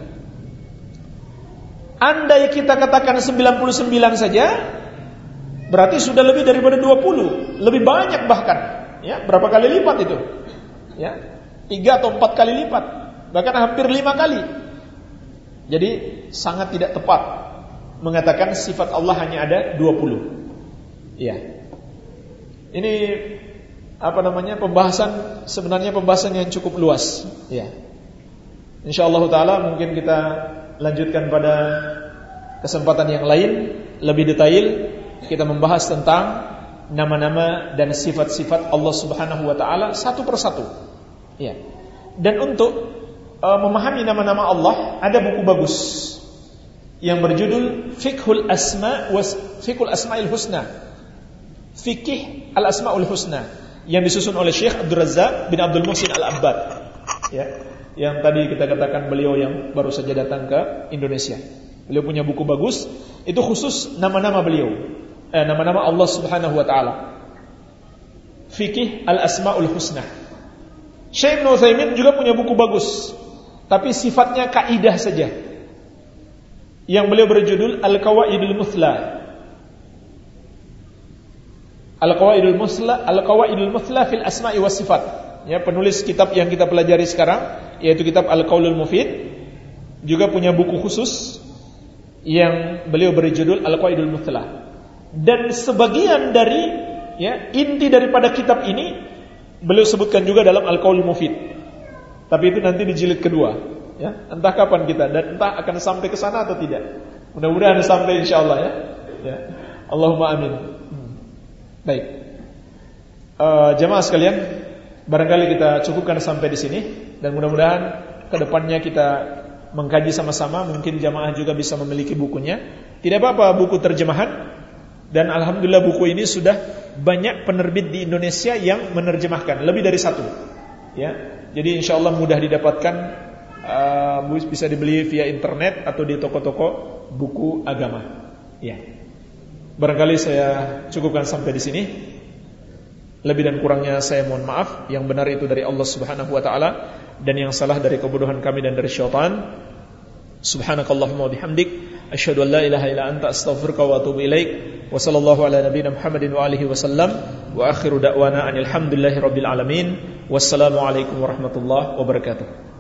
Andai kita katakan 99 saja, berarti sudah lebih daripada 20, lebih banyak bahkan. Ya, berapa kali lipat itu? Ya, tiga atau empat kali lipat, bahkan hampir lima kali. Jadi sangat tidak tepat mengatakan sifat Allah hanya ada 20. Ya. Ini apa namanya pembahasan sebenarnya pembahasan yang cukup luas. Ya. Insyaallah taala mungkin kita lanjutkan pada kesempatan yang lain lebih detail kita membahas tentang nama-nama dan sifat-sifat Allah Subhanahu wa taala satu persatu. Ya. Dan untuk uh, memahami nama-nama Allah ada buku bagus yang berjudul Fiqhul Asma was Fiqhul Asmaul Husna. Fikih Al Asmaul Husna yang disusun oleh Syekh Abdul Razak bin Abdul Muhsin Al-Abbad ya yang tadi kita katakan beliau yang baru saja datang ke Indonesia. Beliau punya buku bagus, itu khusus nama-nama beliau. Eh, nama-nama Allah Subhanahu wa taala. Fikih Al-Asmaul Husna. Syekh Ibnu juga punya buku bagus, tapi sifatnya kaidah saja. Yang beliau berjudul Al-Qawaidul Muthla Al-Qawaidul Musla Al-Qawaidul Musla fil Asma'i was Sifat. Ya, penulis kitab yang kita pelajari sekarang yaitu kitab Al-Qaulul Mufid juga punya buku khusus yang beliau beri judul Al-Qaidul Muthlah. Dan sebagian dari ya inti daripada kitab ini beliau sebutkan juga dalam Al-Qaul Mufid. Tapi itu nanti di jilid kedua, ya. Entah kapan kita dan entah akan sampai ke sana atau tidak. Mudah-mudahan sampai insyaallah ya. Ya. Allahumma amin. Baik. Uh, jemaah sekalian, barangkali kita cukupkan sampai di sini dan mudah-mudahan ke depannya kita mengkaji sama-sama. Mungkin jamaah juga bisa memiliki bukunya. Tidak apa-apa buku terjemahan. Dan alhamdulillah buku ini sudah banyak penerbit di Indonesia yang menerjemahkan lebih dari satu. Ya, jadi insya Allah mudah didapatkan. Uh, bisa dibeli via internet atau di toko-toko buku agama. Ya. Barangkali saya cukupkan sampai di sini. Lebih dan kurangnya saya mohon maaf. Yang benar itu dari Allah Subhanahu wa taala dan yang salah dari kebodohan kami dan dari syaitan. Subhanakallahumma bihamdik asyhadu an la ilaha illa anta astaghfiruka wa atubu ilaik. Wa sallallahu ala nabiyyina Muhammadin wa alihi wasallam wa akhiru da'wana alhamdulillahi rabbil alamin. Wassalamu alaikum warahmatullahi wabarakatuh.